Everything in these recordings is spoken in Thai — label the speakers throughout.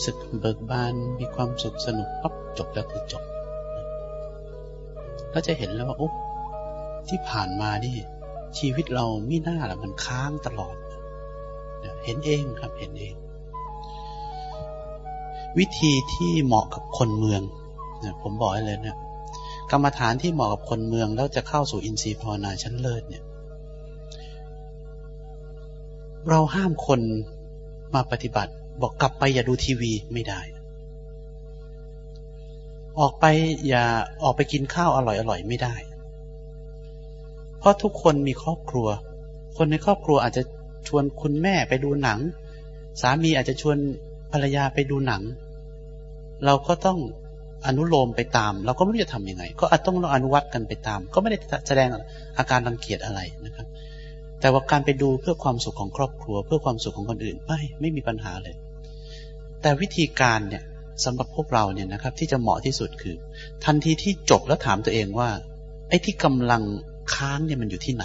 Speaker 1: รู้สึกเบิกบานมีความสุขสนุกปั๊บจบแล้วคือจบก็จะเห็นแล้วว่าโอ้ที่ผ่านมานี่ ชีวิตเราไม่น่าละมันค้างตลอด เห็นเองครับเห็นเอง วิธีที่เหมาะกับคนเมืองนะผมบอกให้เลยเนะกรรมฐานที่เหมาะกับคนเมืองแล้วจะเข้าสู่อินทรีย์ภาวนาชั้นเลิศเนี่ย เราห้ามคนมาปฏิบัติ บอกกลับไปอย่าดูทีวีไม่ได้ ออกไปอย่าออกไปกินข้าวอร่อยอร่อยไม่ได้ เพราะทุกคนมีครอบครัว คนในครอบครัวอาจจะชวนคุณแม่ไปดูหนัง สามีอาจจะชวนภรรยาไปดูหนัง เราก็ต้องอนุโลมไปตาม เราก็ไม่รู้จะทำยังไง ก็อาจต้องอนุวัตกันไปตาม ก็ไม่ได้แสดงอาการรังเกียจอะไรนะครับ แต่ว่าการไปดูเพื่อความสุขของครอบครัว เพื่อความสุขของคนอื่นไม่ไม่มีปัญหาเลย แต่วิธีการเนี่ยสำหรับพวกเราเนี่ยนะครับ ที่จะเหมาะที่สุดคือ ทันทีที่จบแล้วถามตัวเองว่า ไอ้ที่กำลังค้างเนี่ยมันอยู่ที่ไหน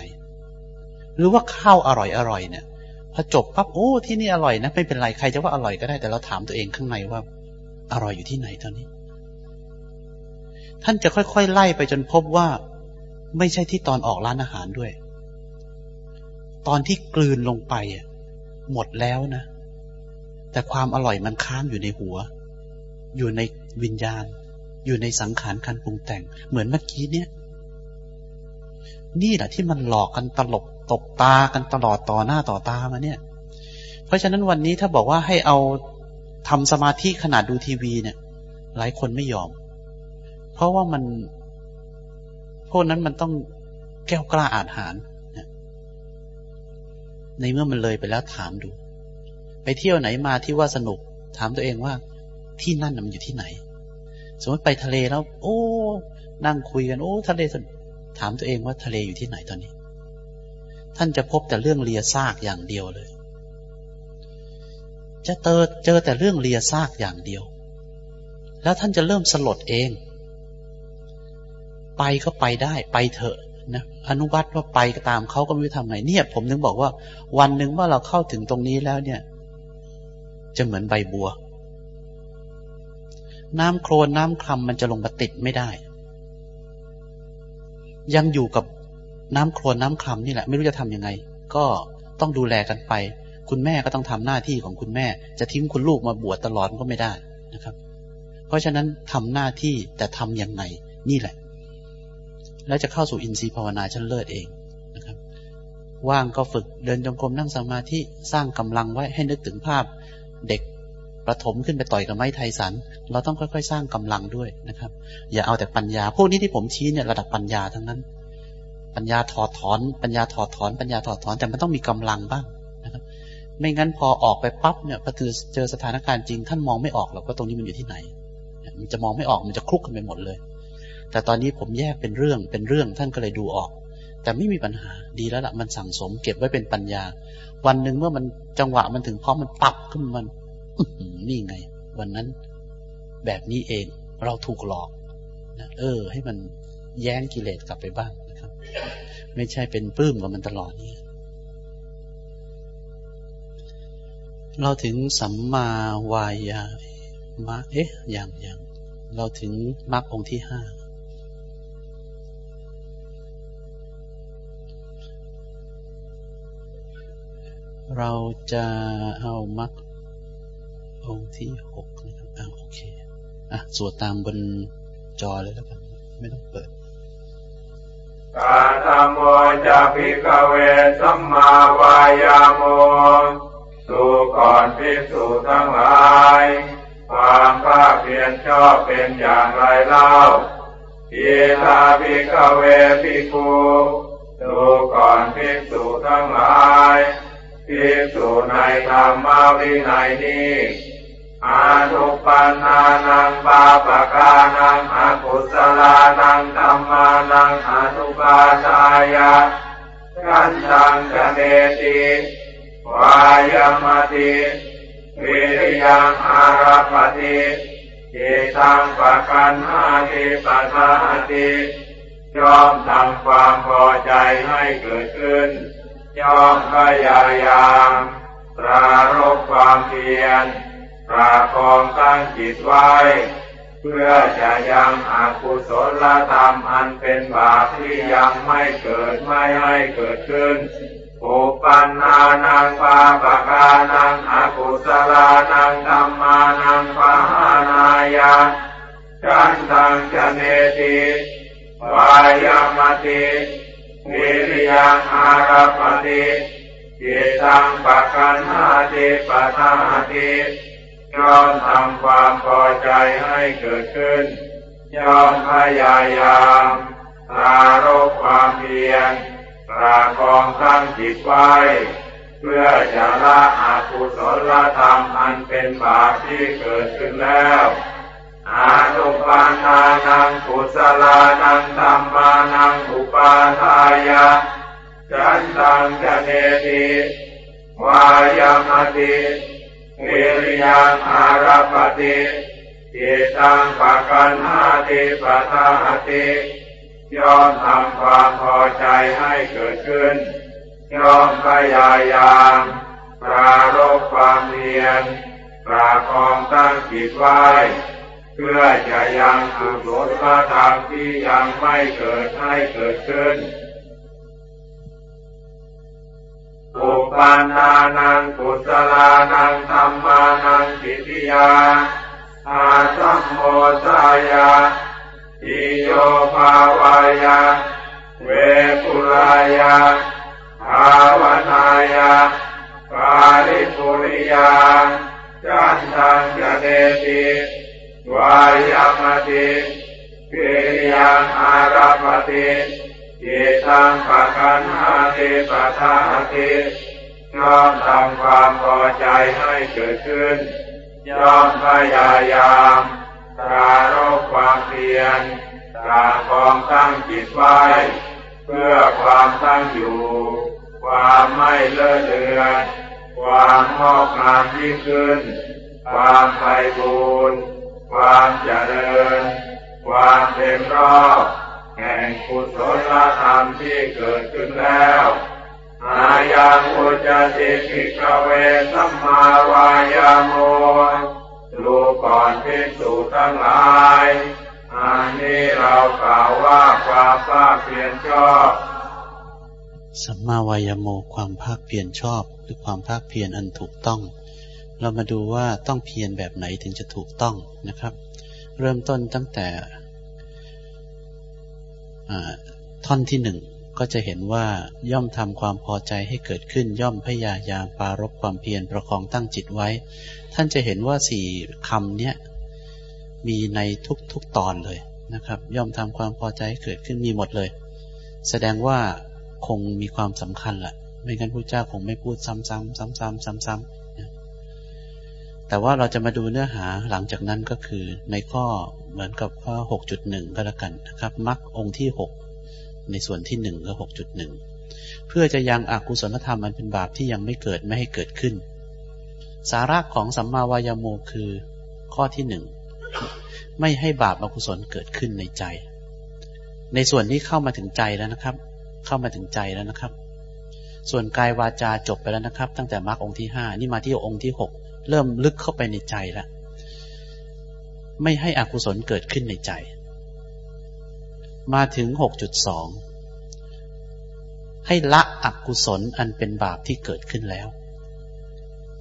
Speaker 1: หรือว่าข้าวอร่อยอร่อยเนี่ยพอจบปั๊บโอ้ที่นี่อร่อยนะไม่เป็นไรใครจะว่าอร่อยก็ได้แต่เราถามตัวเองข้างในว่า อร่อยอยู่ที่ไหนตอนนี้ ท่านจะค่อยๆไล่ไปจนพบว่า ไม่ใช่ที่ตอนออกร้านอาหารด้วย ตอนที่กลืนลงไปหมดแล้วนะ แต่ความอร่อยมันค้างอยู่ในหัว อยู่ในวิญญาณ อยู่ในสังขารการปรุงแต่ง เหมือนเมื่อกี้เนี่ย นี่แหละที่มันหลอกกันตลบตบตากันตลอดต่อหน้าต่อตามาเนี่ย เพราะฉะนั้นวันนี้ถ้าบอกว่าให้เอาทำสมาธิขนาดดูทีวีเนี่ย หลายคนไม่ยอม เพราะว่ามัน พวกนั้นมันต้องแก้วกล้าอาหาร ในเมื่อมันเลยไปแล้วถามดู ไปเที่ยวไหนมาที่ว่าสนุก ถามตัวเองว่า ที่นั่นมันอยู่ที่ไหน สมมติไปทะเลแล้ว โอ้ นั่งคุยกัน โอ้ ทะเลสนุกถามตัวเองว่าทะเลอยู่ที่ไหนตอนนี้ ท่านจะพบแต่เรื่องเลียซากอย่างเดียวเลย จะเจอเจอแต่เรื่องเลียซากอย่างเดียว แล้วท่านจะเริ่มสลดเอง ไปก็ไปได้ ไปเถอะนะอนุวัตว่าไปก็ตามเขาก็ไม่รู้ทำไงเนี่ย ผมถึงบอกว่า วันหนึ่งว่าเราเข้าถึงตรงนี้แล้วเนี่ย จะเหมือนใบบัว น้ำโคลนน้ำคลำมันจะลงมาติดไม่ได้ ยังอยู่กับน้ำโคลนน้ำคลำนี่แหละ ไม่รู้จะทำยังไง ก็ต้องดูแลกันไป คุณแม่ก็ต้องทำหน้าที่ของคุณแม่ จะทิ้งคุณลูกมาบวชตลอดก็ไม่ได้นะครับ เพราะฉะนั้นทำหน้าที่แต่ทำยังไงนี่แหละ แล้วจะเข้าสู่อินทรีย์ภาวนาชั้นเลิศเองนะครับ ว่างก็ฝึกเดินจงกรมนั่งสมาธิสร้างกำลังไว้ให้นึกถึงภาพ เด็กประถมขึ้นไปต่อยกับไม้ไทสัน เราต้องค่อยๆ สร้างกำลังด้วยนะครับ อย่าเอาแต่ปัญญา พวกนี้ที่ผมชี้เนี่ยระดับปัญญาทั้งนั้น ปัญญาถอดถอน ปัญญาถอดถอน ปัญญาถอดถอน แต่มันต้องมีกำลังบ้างนะครับ ไม่งั้นพอออกไปปั๊บเนี่ยพอเจอสถานการณ์จริง ท่านมองไม่ออกหรอกว่าตรงนี้มันอยู่ที่ไหน มันจะมองไม่ออก มันจะคลุกกันไปหมดเลย แต่ตอนนี้ผมแยกเป็นเรื่อง เป็นเรื่อง ท่านก็เลยดูออก แต่ไม่มีปัญหา ดีแล้วละ่ะ มันสั่งสมเก็บไว้เป็นปัญญา วันหนึ่งเมื่อมันจังหวะมันถึงพร้อมมันปับขึ้นมันนี่ไง วันนั้น แบบนี้เองเราถูกหลอกนะเออ ให้มันแย้งกิเลสกลับไปบ้างไม่ใช่เป็นปลื้มกับมันตลอดนี่เราถึงสัมมาวายามะเอ๊ะอย่างอย่างเราถึงมรรคองค์ที่ห้า เราจะเอามรรข้อที่หกนะครับอ่าโอเค อะ สวดตามบนจอเลยแล้วกัน ไม่ต้องเป
Speaker 2: กะตะโมจะ ภิกขะเวสัมมาวายาโม ดูก่อนภิกษุทั้งหลาย ความพากเพียรชอบเป็นอย่างไรเล่าอิธะ ภิกขะเว ภิกขุ ดูก่อนภิกษุทั้งหลายย พิสุในธรรมวินัยนี้อานุปันนานังปาปะกานังอกุศลานังธรรมานังอนุปาทายะกันตังกเนติวายมติวิริยังอารัปติจิตังปะกันหาติปัสสติยอมทำความพอใจให้เกิดขึ้น ย่อมพยายามปรารบความเพียรปราคองตั้งจิตไว้ เพื่อจะยังอกุศลธรรมอันเป็นบาปที่ยังไม่เกิดไม่ให้เกิดขึ้นอุปันนานังปาปกานังอกุศลานังธรรมานังปหานายาจันตังจเนติวายามติ วิริยังอารัปติจิตังปะกันหาติปะทาติย่อมทำความพอใจให้เกิดขึ้น ย่อมพยายามปรารบความเพียรปราคองตั้งจิตไว้ เพื่อจะละอกุศลธรรมอันเป็นบาปที่เกิดขึ้นแล้ว อานุปาทานังกุศลานังธรรมานังอุปาทายาจันตังจะเนติวายามติวิริยังอารัปติจิตังปะกันหาติปะทาติย่อมทำความพอใจให้เกิดขึ้นย่อมพยายามปรารบความเพียรปราคองตั้งจิตไว้ เพื่อจะยังกุศลธรรมที่ยังไม่เกิดให้เกิดขึ้นอุปันนานังกุศลานังธรรมานังปิติยาอาสัมโมสายาอิโยภาวายา เวปุรายาภาวนายาปาริปุริยาจันทังจเนติ วายามติปิยังอารัปติจิตังปะกันหาติปะทาติย่อมทำความพอใจให้เกิดขึ้นย่อมพยายามปรารบความเพียรปราคองตั้งจิตไว้ เพื่อความตั้งอยู่ ความไม่เลื่อนเลือนความงอกงามยิ่งขึ้น ความไพบูรณ์ ความเจริญ ความเต็มรอบแห่งกุศลธรรมที่เกิดขึ้นแล้วอายังอุจติภิกเวสัมมาวายาโมดูก่อนพิสูจทั้งหลายอันนี้เรากล่าวว่าความภาคเพียรชอบ
Speaker 1: สัมมาวายโมความภาคเพียรชอบหรือความภาคเพียรอันถูกต้อง เรามาดูว่าต้องเพียรแบบไหนถึงจะถูกต้องนะครับ เริ่มต้นตั้งแต่ท่อนที่หนึ่งก็จะเห็นว่าย่อมทำความพอใจให้เกิดขึ้นย่อมพยายามปารบความเพียรประคองตั้งจิตไว้ ท่านจะเห็นว่าสี่คำเนี้ยมีในทุกๆตอนเลยนะครับ ย่อมทำความพอใจให้เกิดขึ้นมีหมดเลย แสดงว่าคงมีความสำคัญแหละไม่งั้นพระเจ้าคงไม่พูดซ้ำๆซ้ำๆซ้ำๆ แต่ว่าเราจะมาดูเนื้อหาหลังจากนั้นก็คือในข้อเหมือนกับข้อ 6.1 ก็แล้วกันนะครับมรรคองค์ที่ 6 ในส่วนที่ 1 ก็ 6.1 เพื่อจะยังอกุศลธรรมมันเป็นบาปที่ยังไม่เกิดไม่ให้เกิดขึ้น สาระของสัมมาวายโมคือข้อที่หนึ่งไม่ให้บาปอกุศลเกิดขึ้นในใจ ในส่วนนี้เข้ามาถึงใจแล้วนะครับ เข้ามาถึงใจแล้วนะครับ ส่วนกายวาจาจบไปแล้วนะครับ ตั้งแต่มรรคองค์ที่ห้านี่มาที่องค์ที่หก เริ่มลึกเข้าไปในใจแล้วไม่ให้อกุศลเกิดขึ้นในใจ มาถึงหกจุดสองให้ละอกุศลอันเป็นบาปที่เกิดขึ้นแล้ว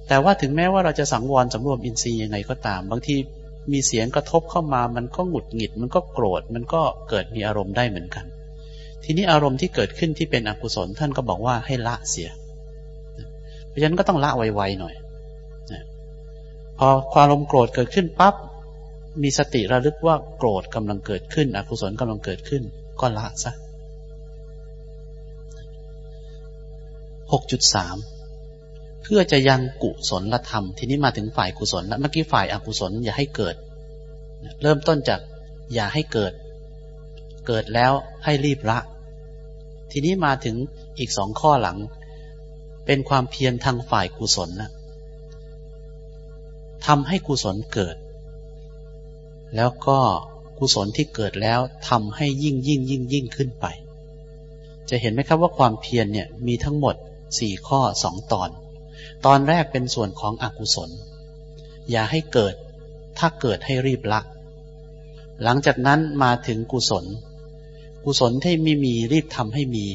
Speaker 1: แต่ว่าถึงแม้ว่าเราจะสังวรสำรวมอินทรีย์ยังไงก็ตาม บางทีมีเสียงกระทบเข้ามา มันก็หงุดหงิด มันก็โกรธ มันก็เกิดมีอารมณ์ได้เหมือนกัน ทีนี้อารมณ์ที่เกิดขึ้นที่เป็นอกุศลท่านก็บอกว่าให้ละเสีย เพราะฉะนั้นก็ต้องละไวๆหน่อย พอความอารมณ์โกรธเกิดขึ้นปั๊บมีสติระลึกว่าโกรธกำลังเกิดขึ้น อกุศลกำลังเกิดขึ้น ก็ละซะหกจุดสามเพื่อจะยังกุศลละธรรม ทีนี้มาถึงฝ่ายกุศลแล้วเมื่อกี้ฝ่ายอกุศลอย่าให้เกิด เริ่มต้นจากอย่าให้เกิด เกิดแล้วให้รีบละ ทีนี้มาถึงอีกสองข้อหลัง เป็นความเพียรทางฝ่ายกุศลนะ ทำให้กุศลเกิด แล้วก็กุศลที่เกิดแล้วทำให้ยิ่งยิ่งยิ่งยิ่งขึ้นไป จะเห็นไหมครับว่าความเพียรเนี่ยมีทั้งหมดสี่ข้อสองตอน ตอนแรกเป็นส่วนของอกุศล อย่าให้เกิด ถ้าเกิดให้รีบละ หลังจากนั้นมาถึงกุศล กุศลที่ไม่มีรีบทำให้มี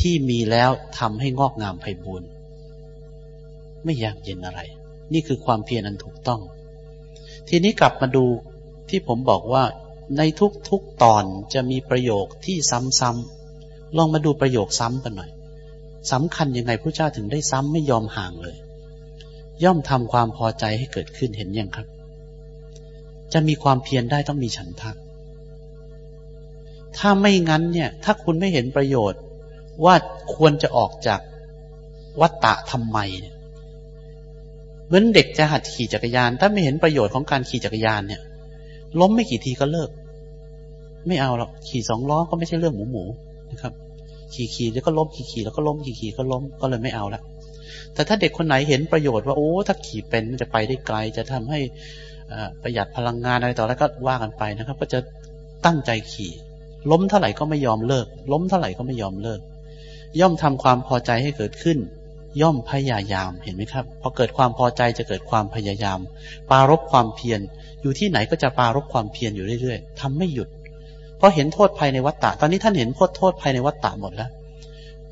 Speaker 1: ที่มีแล้วทำให้งอกงามไพบูรณ์ไม่ยากเย็นอะไร นี่คือความเพียรอันถูกต้อง ทีนี้กลับมาดูที่ผมบอกว่าในทุกๆตอนจะมีประโยคที่ซ้ำๆลองมาดูประโยคซ้ำกันหน่อยสำคัญยังไงพระเจ้าถึงได้ซ้ำไม่ยอมห่างเลย ย่อมทำความพอใจให้เกิดขึ้นเห็นยังครับ จะมีความเพียรได้ต้องมีฉันทะถ้าไม่งั้นเนี่ย ถ้าคุณไม่เห็นประโยชน์ว่าควรจะออกจากวัตตะทำไมเนี่ย เหมือนเด็กจะหัดขี่จักรยาน ถ้าไม่เห็นประโยชน์ของการขี่จักรยานเนี่ย ล้มไม่กี่ทีก็เลิก ไม่เอาหรอกขี่สองล้อก็ไม่ใช่เรื่องหมูหมูนะครับ ขี่ขี่แล้วก็ล้มขี่ขี่แล้วก็ล้มขี่ขี่ก็ล้มก็เลยไม่เอาละแต่ถ้าเด็กคนไหนเห็นประโยชน์ว่าโอ้ถ้าขี่เป็นมันจะไปได้ไกล จะทำให้ประหยัดพลังงานอะไรต่อแล้วก็ว่ากันไปนะครับ ก็จะตั้งใจขี่ ล้มเท่าไหร่ก็ไม่ยอมเลิก ล้มเท่าไหร่ก็ไม่ยอมเลิก ย่อมทำความพอใจให้เกิดขึ้น ย่อมพยายามเห็นไหมครับพอเกิดความพอใจจะเกิดความพยายาม ปารบความเพียรอยู่ที่ไหนก็จะปารบความเพียรอยู่เรื่อยๆทำไม่หยุด เพราะเห็นโทษภายในวัฏฏะตอนนี้ท่านเห็นโทษโทษภายในวัฏฏะหมดแล้ว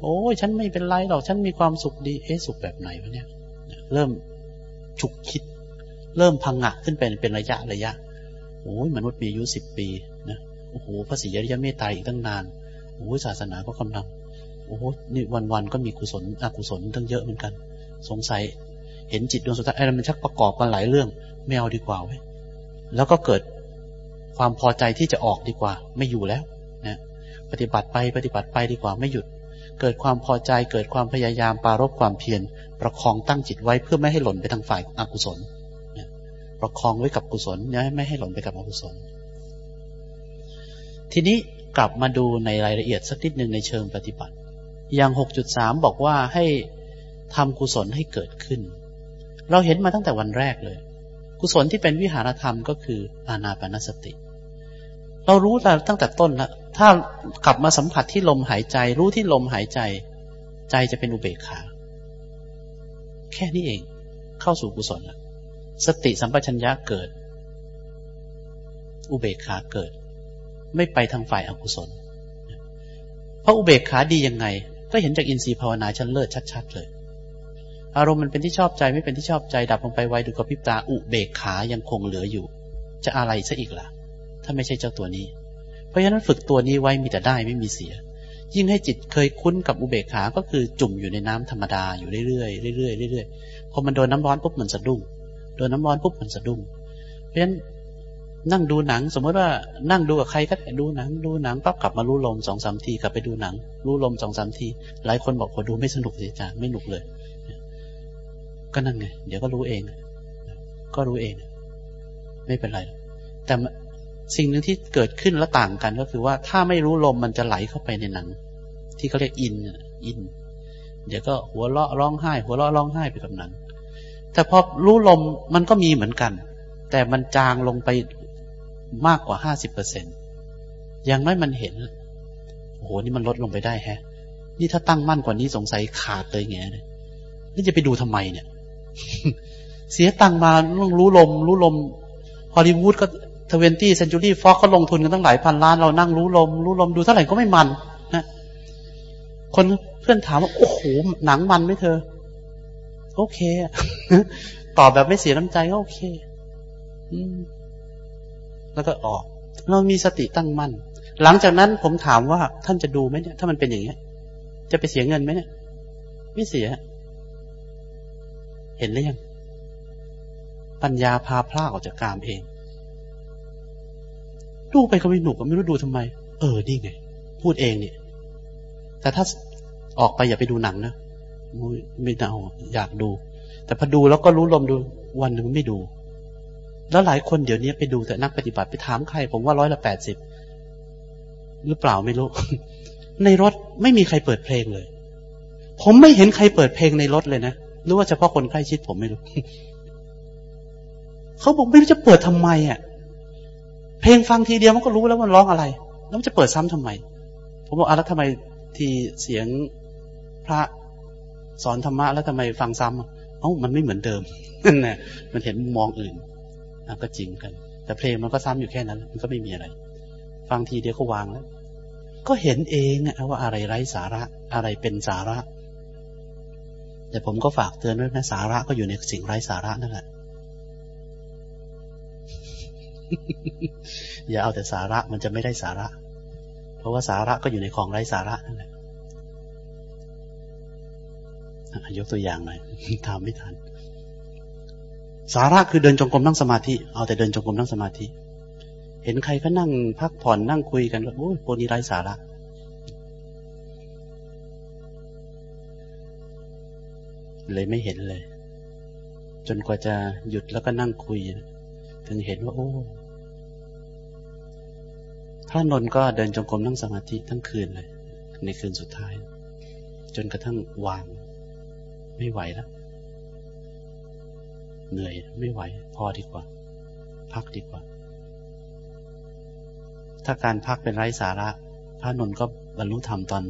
Speaker 1: โอ้ยฉันไม่เป็นไรหรอกฉันมีความสุขดีเอ๊ะสุขแบบไหนวะเนี่ย เริ่มฉุกคิด เริ่มพังงะขึ้นเป็นเป็นระยะระยะโอ้ยมนุษย์มีอายุสิบปีนะโอ้โหพระศรีอริยเมตไตรอีกตั้งนานโอ้ยศาสนาก็กำลัง โอ้โหนี่วันๆก็มีกุศลอกุศลตั้งเยอะเหมือนกัน สงสัย เห็นจิตดวงสุดท้ายอะไรมันชักประกอบกันหลายเรื่องไม่เอาดีกว่าไว้แล้วก็เกิดความพอใจที่จะออกดีกว่า ไม่อยู่แล้วนะปฏิบัติไปปฏิบัติไปดีกว่าไม่หยุด เกิดความพอใจเกิดความพยายามปารบความเพียรประคองตั้งจิตไว้เพื่อไม่ให้หล่นไปทางฝ่ายอกุศลนะประคองไว้กับกุศลไม่ให้หล่นไปกับอกุศล ทีนี้กลับมาดูในรายละเอียดสักนิดหนึ่งในเชิงปฏิบัติ อย่างหกจุดสามบอกว่าให้ทำกุศลให้เกิดขึ้น เราเห็นมาตั้งแต่วันแรกเลย กุศลที่เป็นวิหารธรรมก็คืออานาปนสติ เรารู้แต่ตั้งแต่ต้นแล้วถ้ากลับมาสัมผัสที่ลมหายใจ รู้ที่ลมหายใจ ใจจะเป็นอุเบกขา แค่นี้เอง เข้าสู่กุศลล้วสติสัมปชัญญะเกิด อุเบกขาเกิด ไม่ไปทางฝ่ายอากุศลเพราะอุเบกขาดียังไง ก็เห็นจากอินทรีย์ภาวนาชั้นเลิศชัด ๆ เลย อารมณ์มันเป็นที่ชอบใจไม่เป็นที่ชอบใจดับลงไปไวดูกระพริบตาอุเบกขายังคงเหลืออยู่ จะอะไรซะอีกล่ะ ถ้าไม่ใช่เจ้าตัวนี้ เพราะฉะนั้นฝึกตัวนี้ไว้มีแต่ได้ไม่มีเสีย ยิ่งให้จิตเคยคุ้นกับอุเบกขาก็คือจุ่มอยู่ในน้ำธรรมดาอยู่เรื่อยๆเรื่อยๆเรื่อยๆพอมันโดนน้าร้อนปุ๊บมันสะดุ้งโดนน้าร้อนปุ๊บมันสะดุ้งเพราะฉะนั้น นั่งดูหนัง สมมติว่านั่งดูกับใครก็ดูหนัง ดูหนังปั๊บกลับมารู้ลมสองสามทีกลับไปดูหนัง รู้ลมสองสามทีหลายคนบอกว่าดูไม่สนุกสิจ้าไม่หนุกเลย ก็นั่นไงเดี๋ยวก็รู้เอง ก็รู้เอง ไม่เป็นไร แต่สิ่งหนึ่งที่เกิดขึ้นและต่างกันก็คือว่า ถ้าไม่รู้ลมมันจะไหลเข้าไปในหนัง ที่เขาเรียกอินอิน เดี๋ยวก็หัวเราะร้องไห้ หัวเราะร้องไห้ไปกับหนังแต่พอรู้ลมมันก็มีเหมือนกัน แต่มันจางลงไป มากกว่าห้าสิบเปอร์เซ็นอย่างน้อยมันเห็น โอ้โห นี่มันลดลงไปได้แฮะ นี่ถ้าตั้งมั่นกว่านี้สงสัยขาดเลยแงเลยนี่จะไปดูทำไมเนี่ย เสียตังมาต้องรู้ลม รู้ลมฮอลลีวูดก็ทเวนตี้เซนจูรี่ฟ็อกก็ลงทุนกันตั้งหลายพันล้าน เรานั่งรู้ลม รู้ลมดูเท่าไหร่ก็ไม่มันนะคนเพื่อนถามว่า โอ้โห หนังมันไหมเธอ โอเคตอบแบบไม่เสียน้ำใจก็โอเค อืม แล้วก็ออก เรามีสติตั้งมั่น หลังจากนั้นผมถามว่าท่านจะดูไหมเนี่ยถ้ามันเป็นอย่างเงี้ย จะไปเสียเงินไหมเนี่ย ไม่เสีย เห็นหรือยัง ปัญญาพาพลาออกจากกามเอง ดูไปก็ไม่หนุกก็ไม่รู้ดูทำไม เออนี่ไง พูดเองเนี่ย แต่ถ้าออกไปอย่าไปดูหนังนะไม่เอาอยากดู แต่พอดูแล้วก็รู้ลมดู วันหนึ่งไม่ดู แล้วหลายคนเดี๋ยวนี้ไปดูแต่นักปฏิบัติไปถามใคร ผมว่าร้อยละแปดสิบหรือเปล่าไม่รู้ ในรถไม่มีใครเปิดเพลงเลย ผมไม่เห็นใครเปิดเพลงในรถเลยนะหรือว่าเฉพาะคนใกล้ชิดผมไม่รู้เขาบอกไม่รู้จะเปิดทำไมอะ เพลงฟังทีเดียวมันก็รู้แล้วมันร้องอะไร แล้วมันจะเปิดซ้ำทำไม ผมบอกอะแล้วทำไมทีเสียงพระสอนธรรมะแล้วทำไมฟังซ้ำเอ้ามันไม่เหมือนเดิมนั่นแหละมันเห็นมุมมองอื่น ก็จริงกัน แต่เพลงมันก็ซ้ำอยู่แค่นั้น มันก็ไม่มีอะไร ฟังทีเดียวก็วางแล้ว ก็เห็นเองว่าอะไรไร้สาระอะไรเป็นสาระ แต่ผมก็ฝากเตือนด้วยนะสาระก็อยู่ในสิ่งไร้สาระนั่นแหละอย่าเอาแต่สาระมันจะไม่ได้สาระ เพราะว่าสาระก็อยู่ในของไร้สาระนั่นแหละยกตัวอย่างหน่อยทำไม่ทัน สาระคือเดินจงกรมนั่งสมาธิ เอาแต่เดินจงกรมนั่งสมาธิ เห็นใครก็นั่งพักผ่อนนั่งคุยกันก็โอ้ยพวกนี้ไร้สาระ เลยไม่เห็นเลย จนกว่าจะหยุดแล้วก็นั่งคุย ถึงเห็นว่า โอ้พระนนท์ก็เดินจงกรมนั่งสมาธิทั้งคืนเลย ในคืนสุดท้าย จนกระทั่งวาง ไม่ไหวแล้ว เหนื่อยไม่ไหว พอดีกว่า พักดีกว่า ถ้าการพักเป็นไร้สาระ พระนนท์ก็บรรลุธรรมตอน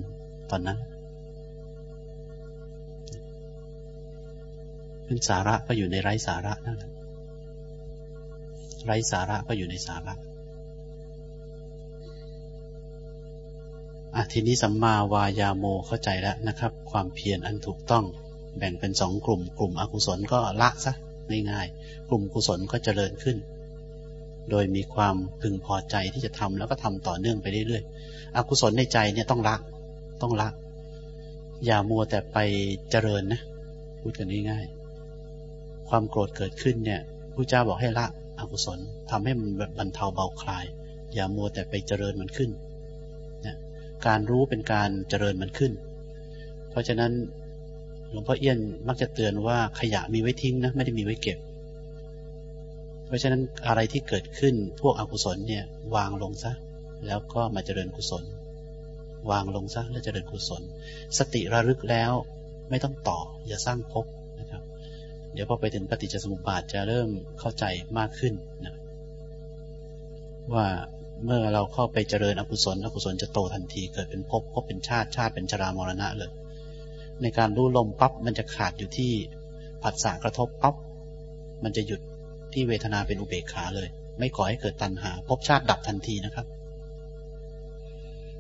Speaker 1: ตอนนั้น เป็นสาระก็อยู่ในไร้สาระนั่นแหละไร้สาระก็อยู่ในสาระอะทีนี้สัมมาวายาโมเข้าใจแล้วนะครับ ความเพียรอันถูกต้องแบ่งเป็นสองกลุ่ม กลุ่มอกุศลก็ละซะ ง่ายๆ กลุ่มกุศลก็เจริญขึ้น โดยมีความพึงพอใจที่จะทำแล้วก็ทำต่อเนื่องไปเรื่อยๆ อกุศลในใจเนี่ยต้องละต้องละ อย่ามัวแต่ไปเจริญนะ พูดกันง่ายๆ ความโกรธเกิดขึ้นเนี่ยพระเจ้าบอกให้ละอกุศลทำให้มันบรรเทาเบาคลาย อย่ามัวแต่ไปเจริญมันขึ้นนะการรู้เป็นการเจริญมันขึ้น เพราะฉะนั้น หลวงพ่อเอี้ยนมักจะเตือนว่าขยะมีไว้ทิ้งนะไม่ได้มีไว้เก็บ เพราะฉะนั้นอะไรที่เกิดขึ้นพวกอกุศลเนี่ยวางลงซะ แล้วก็มาเจริญกุศล วางลงซะแล้วเจริญกุศล สติระลึกแล้วไม่ต้องต่อ อย่าสร้างภพนะครับ เดี๋ยวพอไปถึงปฏิจจสมุปบาทจะเริ่มเข้าใจมากขึ้นนะว่าเมื่อเราเข้าไปเจริญอกุศลอกุศลจะโตทันทีเกิดเป็นภพภพเป็นชาติชาติเป็นชรามรณะเลย ในการรู้ลมปั๊บมันจะขาดอยู่ที่ผัสสะกระทบปั๊บมันจะหยุดที่เวทนาเป็นอุเบกขาเลย ไม่ก่อให้เกิดตัณหาภพชาติดับทันทีนะครับ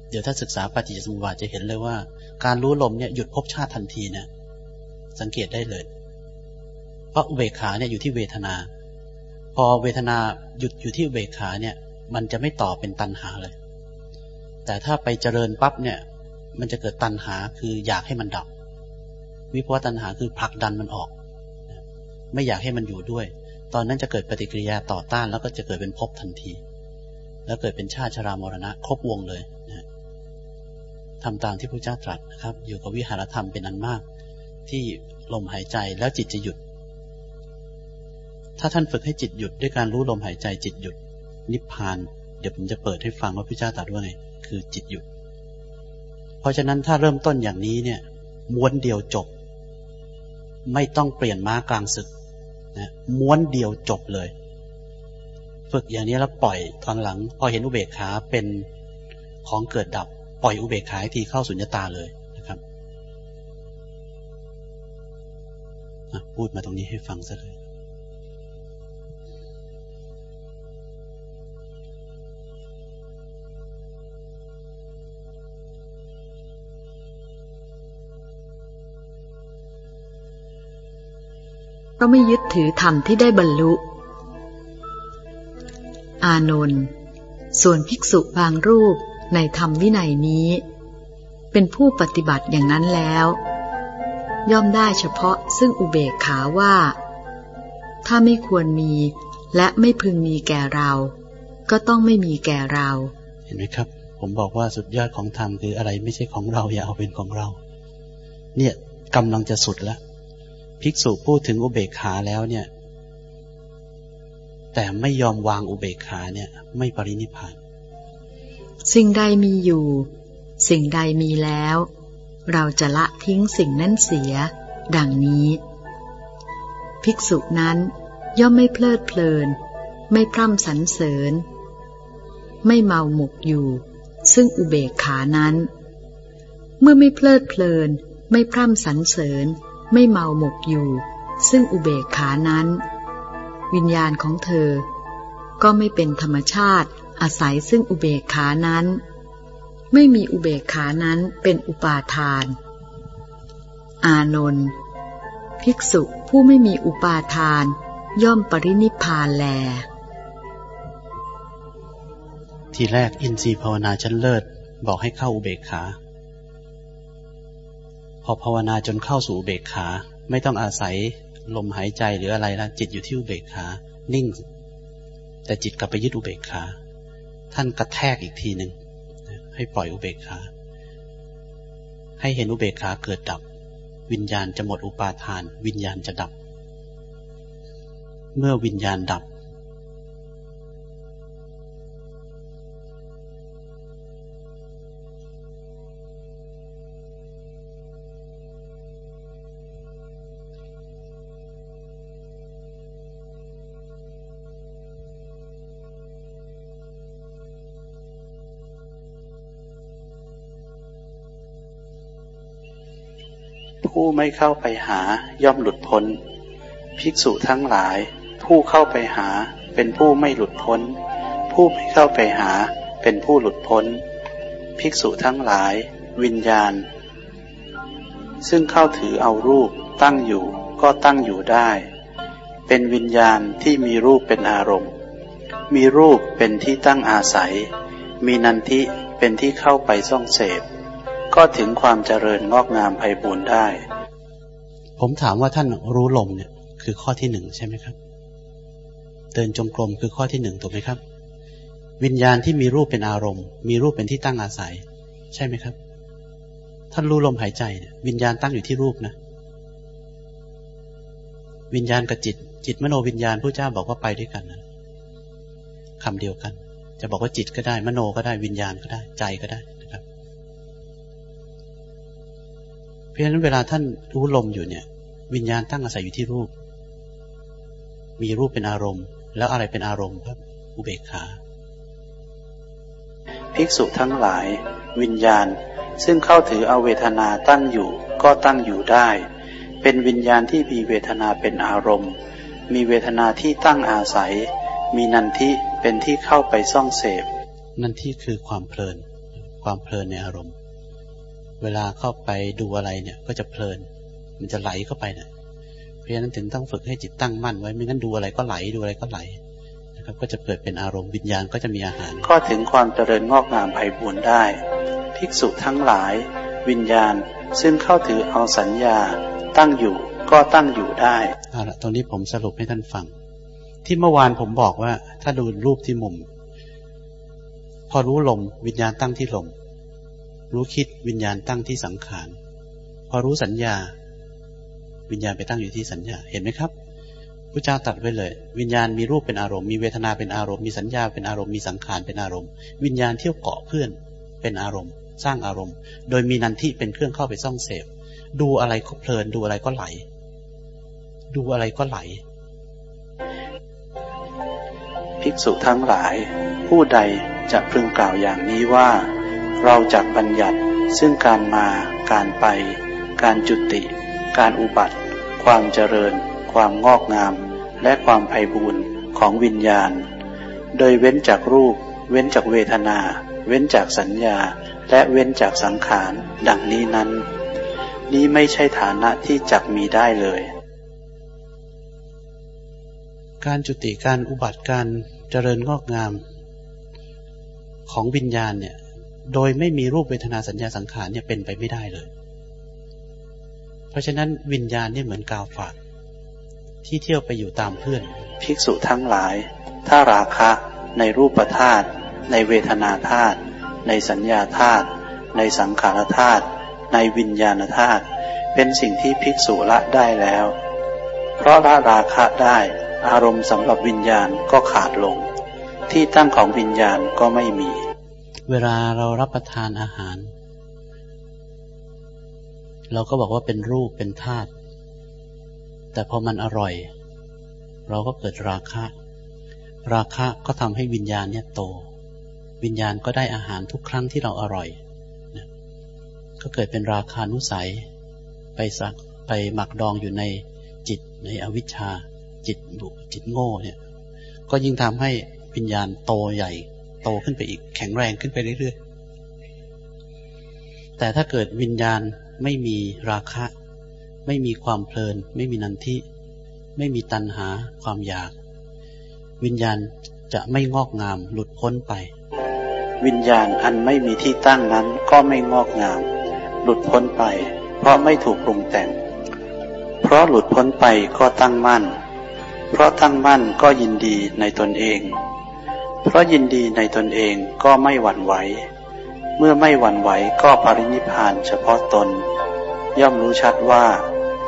Speaker 1: เดี๋ยวถ้าศึกษาปฏิจจสมุปบาทจะเห็นเลยว่า การรู้ลมเนี่ยหยุดภพชาติทันทีนะสังเกตได้เลย เพราะอุเบกขาเนี่ยอยู่ที่เวทนา พอเวทนาหยุดอยู่ที่อุเบกขาเนี่ย มันจะไม่ต่อเป็นตัณหาเลย แต่ถ้าไปเจริญปั๊บเนี่ย มันจะเกิดตัณหาคืออยากให้มันดับ วิภวตัณหาคือผลักดันมันออก ไม่อยากให้มันอยู่ด้วย ตอนนั้นจะเกิดปฏิกิริยาต่อต้านแล้วก็จะเกิดเป็นภพทันที แล้วเกิดเป็นชาติชรามรณะครบวงเลยนะทำตามที่พระเจ้าตรัสนะครับ อยู่กับวิหารธรรมเป็นอันมาก ที่ลมหายใจแล้วจิตจะหยุด ถ้าท่านฝึกให้จิตหยุดด้วยการรู้ลมหายใจจิตหยุด นิพพาน เดี๋ยวผมจะเปิดให้ฟังว่าพระเจ้าตรัสว่าไงคือจิตหยุด เพราะฉะนั้นถ้าเริ่มต้นอย่างนี้เนี่ยม้วนเดียวจบ ไม่ต้องเปลี่ยนม้ากลางศึกนะม้วนเดียวจบเลย ฝึกอย่างนี้แล้วปล่อยตอนหลัง พอเห็นอุเบกขาเป็นของเกิดดับ ปล่อยอุเบกขาทีเข้าสุญญตาเลยนะครับพูดมาตรงนี้ให้ฟังซะเลย
Speaker 3: ก็ไม่ยึดถือธรรมที่ได้บรรลุ อานนท์ส่วนภิกษุบางรูปในธรรมวินัยนี้ เป็นผู้ปฏิบัติอย่างนั้นแล้ว ย่อมได้เฉพาะซึ่งอุเบกขาว่า ถ้าไม่ควรมีและไม่พึงมีแก่เรา ก็ต้องไม่มีแก่เรา
Speaker 1: เห็นไหมครับ ผมบอกว่าสุดยอดของธรรมคืออะไรไม่ใช่ของเราอย่าเอาเป็นของเรา เนี่ยกำลังจะสุดแล้ว ภิกษุพูดถึงอุเบกขาแล้วเนี่ย แต่ไม่ยอมวางอุเบกขาเนี่ย ไม่ปรินิพาน
Speaker 3: สิ่งใดมีอยู่ สิ่งใดมีแล้ว เราจะละทิ้งสิ่งนั้นเสีย ดังนี้ ภิกษุนั้นย่อมไม่เพลิดเพลิน ไม่พร่ำสรรเสริญ ไม่เมาหมกอยู่ ซึ่งอุเบกขานั้น เมื่อไม่เพลิดเพลิน ไม่พร่ำสรรเสริญ ไม่เมาหมกอยู่ ซึ่งอุเบกขานั้น วิญญาณของเธอ ก็ไม่เป็นธรรมชาติอาศัยซึ่งอุเบกขานั้น ไม่มีอุเบกขานั้นเป็นอุปาทาน อานนท์ภิกษุผู้ไม่มีอุปาทาน ย่อมปรินิพานแล
Speaker 1: ทีแรกอินทรีย์ภาวนาชั้นเลิศบอกให้เข้าอุเบกขา พอภาวนาจนเข้าสู่อุเบกขา ไม่ต้องอาศัยลมหายใจหรืออะไรแล้วจิตอยู่ที่อุเบกขา นิ่ง แต่จิตกลับไปยึดอุเบกขา ท่านกระแทกอีกทีหนึ่งให้ปล่อยอุเบกขา ให้เห็นอุเบกขาเกิดดับ วิญญาณจะหมดอุปาทาน วิญญาณจะดับ เมื่อวิญญาณดับ ผู้ไม่เข้าไปหาย่อมหลุดพ้น ภิกษุทั้งหลาย ผู้เข้าไปหาเป็นผู้ไม่หลุดพ้น ผู้ไม่เข้าไปหาเป็นผู้หลุดพ้น ภิกษุทั้งหลาย วิญญาณ ซึ่งเข้าถือเอารูปตั้งอยู่ก็ตั้งอยู่ได้ เป็นวิญญาณที่มีรูปเป็นอารมณ์ มีรูปเป็นที่ตั้งอาศัย มีนันทิเป็นที่เข้าไปซ่องเสพก็ถึงความเจริญงอกงามไพบูรณ์ได้ ผมถามว่าท่านรู้ลมเนี่ย คือข้อที่หนึ่งใช่ไหมครับ เดินจงกรมคือข้อที่หนึ่งถูกไหมครับ วิญญาณที่มีรูปเป็นอารมณ์ มีรูปเป็นที่ตั้งอาศัย ใช่ไหมครับ ท่านรู้ลมหายใจเนี่ยวิญญาณตั้งอยู่ที่รูปนะ วิญญาณกับจิต จิตมโนวิญญาณพระเจ้าบอกว่าไปด้วยกันนะคำเดียวกัน จะบอกว่าจิตก็ได้ มโนก็ได้วิญญาณก็ได้ ใจก็ได้ เพราะฉะนั้นเวลาท่านรู้ลมอยู่เนี่ย วิญญาณตั้งอาศัยอยู่ที่รูป มีรูปเป็นอารมณ์ แล้วอะไรเป็นอารมณ์ครับ อุเบกขา ภิกษุทั้งหลาย วิญญาณซึ่งเข้าถือเอาเวทนาตั้งอยู่ ก็ตั้งอยู่ได้ เป็นวิญญาณที่มีเวทนาเป็นอารมณ์ มีเวทนาที่ตั้งอาศัย มีนันทิเป็นที่เข้าไปซ่องเสพ นันทิคือความเพลิน ความเพลินในอารมณ์ เวลาเข้าไปดูอะไรเนี่ย ก็จะเพลิน มันจะไหลเข้าไปเนะเพราะฉะนั้นถึงต้องฝึกให้จิตตั้งมั่นไว้ไม่งั้นดูอะไรก็ไหลดูอะไรก็ไหลนะครับก็จะเกิดเป็นอารมณ์วิญญาณก็จะมีอาหาร ก็ถึงความเจริญงอกงามไพบูรณ์ได้ ภิกษุทั้งหลาย วิญญาณซึ่งเข้าถือเอาสัญญา ตั้งอยู่ก็ตั้งอยู่ได้เอาละตรงนี้ผมสรุปให้ท่านฟัง ที่เมื่อวานผมบอกว่า ถ้าดูรูปที่มุม พอรู้ลมวิญญาณตั้งที่ลม รู้คิดวิญญาณตั้งที่สังขาร พอรู้สัญญา วิญญาณไปตั้งอยู่ที่สัญญา เห็นไหมครับพระเจ้าตัดไว้เลย วิญญาณมีรูปเป็นอารมณ์ มีเวทนาเป็นอารมณ์ มีสัญญาเป็นอารมณ์ มีสังขารเป็นอารมณ์ วิญญาณเที่ยวเกาะเพื่อนเป็นอารมณ์ สร้างอารมณ์ โดยมีนันทิเป็นเครื่องเข้าไปซ่องเสพ ดูอะไรก็เพลิน ดูอะไรก็ไหล ดูอะไรก็ไหล ภิกษุทั้งหลาย ผู้ใดจะพึงกล่าวอย่างนี้ว่า เราจักบัญญัติซึ่งการมา การไป การจุติ การอุบัติ ความเจริญ ความงอกงาม และความไพ่บูรณ์ของวิญญาณ โดยเว้นจากรูป เว้นจากเวทนา เว้นจากสัญญา และเว้นจากสังขาร ดังนี้นั้น นี้ไม่ใช่ฐานะที่จักมีได้เลย การจุติการอุบัติการเจริญงอกงาม ของวิญญาณเนี่ย โดยไม่มีรูปเวทนาสัญญาสังขารเนี่ยเป็นไปไม่ได้เลย เพราะฉะนั้นวิญญาณเนี่ยเหมือนกาวฝากที่เที่ยวไปอยู่ตามเพื่อน ภิกษุทั้งหลาย ถ้าราคะในรูปธาตุในเวทนาธาตุในสัญญาธาตุในสังขารธาตุในวิญญาณธาตุเป็นสิ่งที่ภิกษุละได้แล้ว เพราะละราคะได้อารมณ์สำหรับวิญญาณก็ขาดลง ที่ตั้งของวิญญาณก็ไม่มี เวลาเรารับประทานอาหาร เราก็บอกว่าเป็นรูปเป็นธาตุแต่พอมันอร่อย เราก็เกิดราคะ ราคะก็ทำให้วิญญาณเนี่ยโต วิญญาณก็ได้อาหารทุกครั้งที่เราอร่อยนะก็เกิดเป็นราคานุสัย ไปสักไปหมักดองอยู่ในจิตในอวิชชา จิตบุจิตโง่เนี่ย ก็ยิ่งทำให้วิญญาณโตใหญ่ โตขึ้นไปอีก แข็งแรงขึ้นไปเรื่อยๆแต่ถ้าเกิดวิญญาณไม่มีราคะ ไม่มีความเพลิน ไม่มีนันทิ ไม่มีตัณหาความอยาก วิญญาณจะไม่งอกงามหลุดพ้นไป วิญญาณอันไม่มีที่ตั้งนั้นก็ไม่งอกงาม หลุดพ้นไป เพราะไม่ถูกปรุงแต่ง เพราะหลุดพ้นไปก็ตั้งมั่น เพราะตั้งมั่นก็ยินดีในตนเอง เพราะยินดีในตนเองก็ไม่หวั่นไหว เมื่อไม่หวั่นไหวก็ปรินิพานเฉพาะตน ย่อมรู้ชัดว่า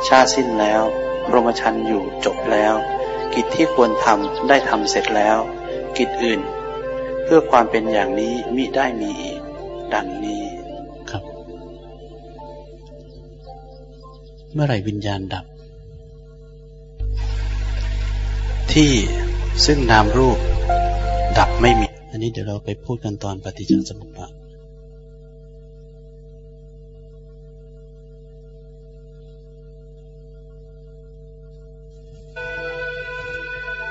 Speaker 1: ชาสิ้นแล้วพรหมชันอยู่จบแล้ว กิจที่ควรทำได้ทำเสร็จแล้ว กิจอื่น เพื่อความเป็นอย่างนี้มิได้มีอีก ดังนี้ครับ เมื่อไหร่วิญญาณดับ ที่ซึ่งนามรูป ดับไม่มี อันนี้เดี๋ยวเราไปพูดกันตอนปฏิจจสมุปบาท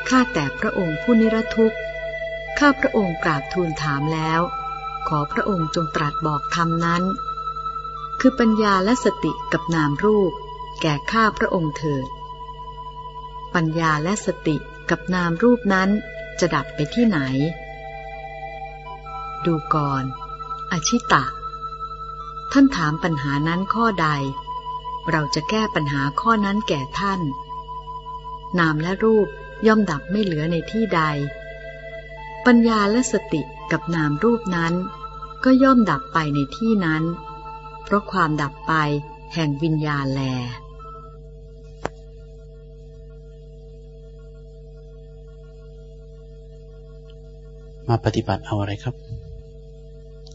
Speaker 3: ข้าแต่พระองค์ผู้นิรทุกข์ ข้าพระองค์กราบทูลถามแล้ว ขอพระองค์จงตรัสบอกธรรมนั้น คือปัญญาและสติกับนามรูป แก่ข้าพระองค์เถิด ปัญญาและสติกับนามรูปนั้น จะดับไปที่ไหน ดูก่อนอชิตะ ท่านถามปัญหานั้นข้อใด เราจะแก้ปัญหาข้อนั้นแก่ท่าน นามและรูปย่อมดับไม่เหลือในที่ใด ปัญญาและสติกับนามรูปนั้น ก็ย่อมดับไปในที่นั้น เพราะความดับไปแห่งวิญญาณแล
Speaker 1: มาปฏิบัติเอาอะไรครับ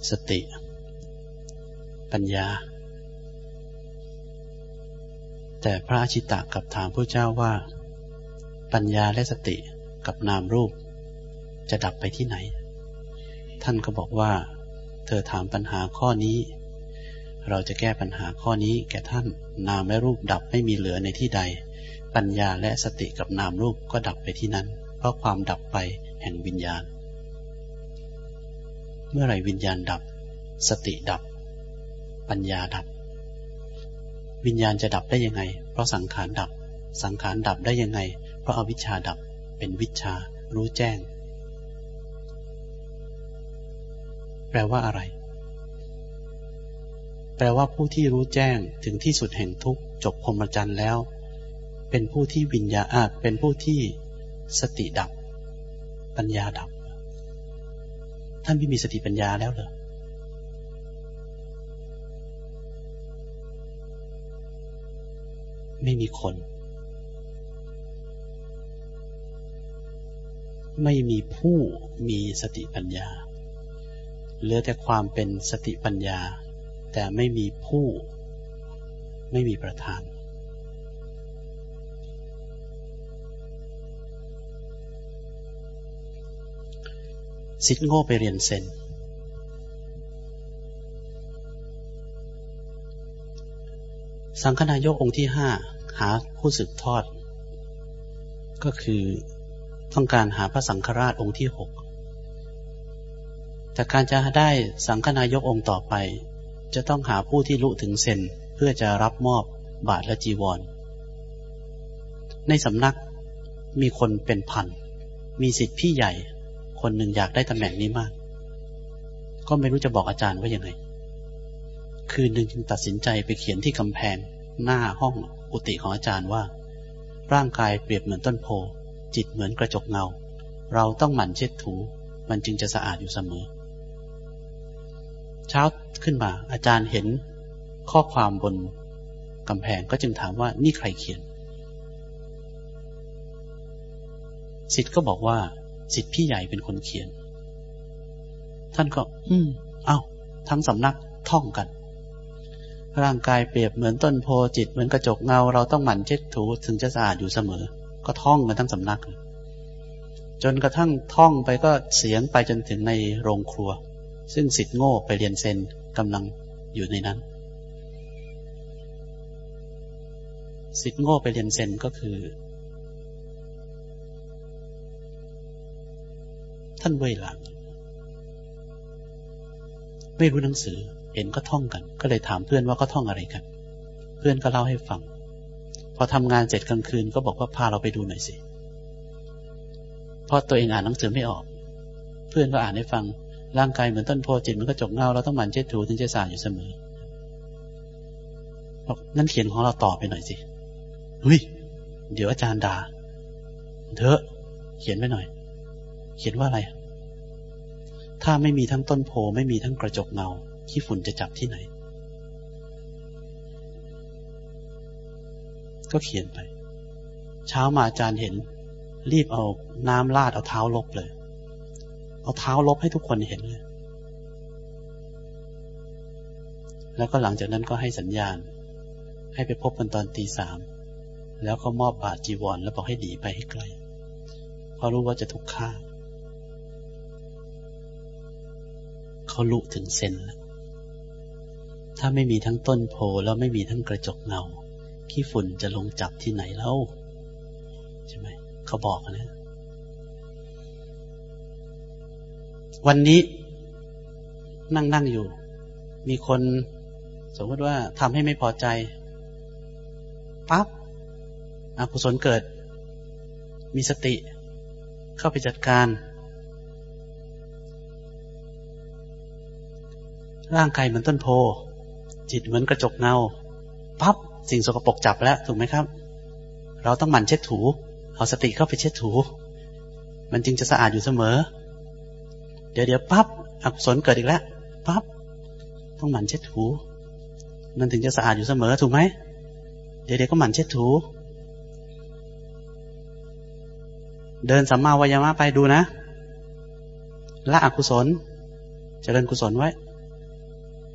Speaker 1: สติ ปัญญา แต่พระอาชิตะกับถามพระเจ้าว่า ปัญญาและสติกับนามรูป จะดับไปที่ไหน ท่านก็บอกว่า เธอถามปัญหาข้อนี้ เราจะแก้ปัญหาข้อนี้แก่ท่านนามและรูปดับไม่มีเหลือในที่ใด ปัญญาและสติกับนามรูปก็ดับไปที่นั้น เพราะความดับไปแห่งวิญญาณ เมื่อไหร่วิญญาณดับ สติดับ ปัญญาดับ วิญญาณจะดับได้ยังไง เพราะสังขารดับ สังขารดับได้ยังไง เพราะอาวิชชาดับ เป็นวิชา รู้แจ้ง แปลว่าอะไร แปลว่าผู้ที่รู้แจ้งถึงที่สุดแห่งทุกข์จบพรหมจรรย์แล้ว เป็นผู้ที่วิญญาอาเป็นผู้ที่สติดับ ปัญญาดับ ท่านไม่มีสติปัญญาแล้วเหรอไม่มีคน ไม่มีผู้มีสติปัญญา เหลือแต่ความเป็นสติปัญญา แต่ไม่มีผู้ ไม่มีประธาน สิทธิ์โง่ไปเรียนเซนสังฆนายกองค์ที่ห้าหาผู้สืบทอด ก็คือต้องการหาพระสังฆราชองค์ที่หกแต่การจะได้สังฆนายกองค์ต่อไป จะต้องหาผู้ที่รู้ถึงเซนเพื่อจะรับมอบบาทและจีวร ในสำนักมีคนเป็นพัน มีสิทธิ์พี่ใหญ่ คนหนึ่งอยากได้ตำแหน่งนี้มาก ก็ไม่รู้จะบอกอาจารย์ว่ายังไง คืนหนึ่งจึงตัดสินใจไปเขียนที่กำแพง หน้าห้องกุฏิของอาจารย์ว่า ร่างกายเปรียบเหมือนต้นโพ จิตเหมือนกระจกเงา เราต้องหมั่นเช็ดถู มันจึงจะสะอาดอยู่เสมอ เช้าขึ้นมา อาจารย์เห็นข้อความบนกำแพงก็จึงถามว่านี่ใครเขียนสิทธ์ก็บอกว่า สิทธิ์พี่ใหญ่เป็นคนเขียน ท่านก็ อืม เอา้าทั้งสำนักท่องกัน ร่างกายเปรียบเหมือนต้นโพจิตเหมือนกระจกเงา เราต้องหมั่นเช็ดถูถึงจะสะอาดอยู่เสมอ ก็ท่องกันทั้งสำนัก จนกระทั่งท่องไปก็เสียงไปจนถึงในโรงครัว ซึ่งสิทธิ์โง่ไปเรียนเซนกำลังอยู่ในนั้นสิทธิ์โง่ไปเรียนเซนก็คือ ท่านเว่หลังไม่รู้หนังสือ เห็นก็ท่องกัน ก็เลยถามเพื่อนว่าก็ท่องอะไรกัน เพื่อนก็เล่าให้ฟัง พอทำงานเสร็จกลางคืนก็บอกว่าพาเราไปดูหน่อยสิ เพราะตัวเองอ่านหนังสือไม่ออก เพื่อนก็อ่านให้ฟัง ร่างกายเหมือนต้นโพจิตมันก็จกเงาเราต้องหมั่นเช็ดถูถึงจะสะอาดอยู่เสมอบอกงั้นเขียนของเราต่อไปหน่อยสิเฮ้ยเดี๋ยวอาจารย์ด่าเถอะเขียนไว้หน่อย เขียนว่าอะไร ถ้าไม่มีทั้งต้นโพไม่มีทั้งกระจกเงาขี้ฝุ่นจะจับที่ไหน ก็เขียนไป เช้ามาอาจารย์เห็น รีบเอาน้ำลาดเอาเท้าลบเลย เอาเท้าลบให้ทุกคนเห็นเลยแล้วก็หลังจากนั้นก็ให้สัญญาณ ให้ไปพบกันตอนตีสามแล้วก็มอบบาทจีวรแล้วบอกให้หนีไปให้ไกลเพราะรู้ว่าจะถูกฆ่า เขาลุถึงเซนแล้วถ้าไม่มีทั้งต้นโพแล้วไม่มีทั้งกระจกเงาขี้ฝุ่นจะลงจับที่ไหนแล้วใช่ไหมเขาบอกนะวันนี้นั่งนั่งอยู่ มีคนสมมติว่าทำให้ไม่พอใจปั๊บอกุศลเกิด มีสติ เข้าไปจัดการ ร่างกายเหมือนต้นโพ จิตเหมือนกระจกเงาปั๊บสิ่งสกปรกจับแล้วถูกไหมครับ เราต้องหมั่นเช็ดถู เอาสติเข้าไปเช็ดถู มันจึงจะสะอาดอยู่เสมอ เดี๋ยวเดี๋ยวปั๊บอกุศลเกิดอีกแล้วปั๊บต้องหมั่นเช็ดถู มันถึงจะสะอาดอยู่เสมอถูกไหมเดี๋ยวเดี๋ยวก็หมั่นเช็ดถู เดินสัมมาวายามะไปดูนะละอกุศลเจริญกุศลไว้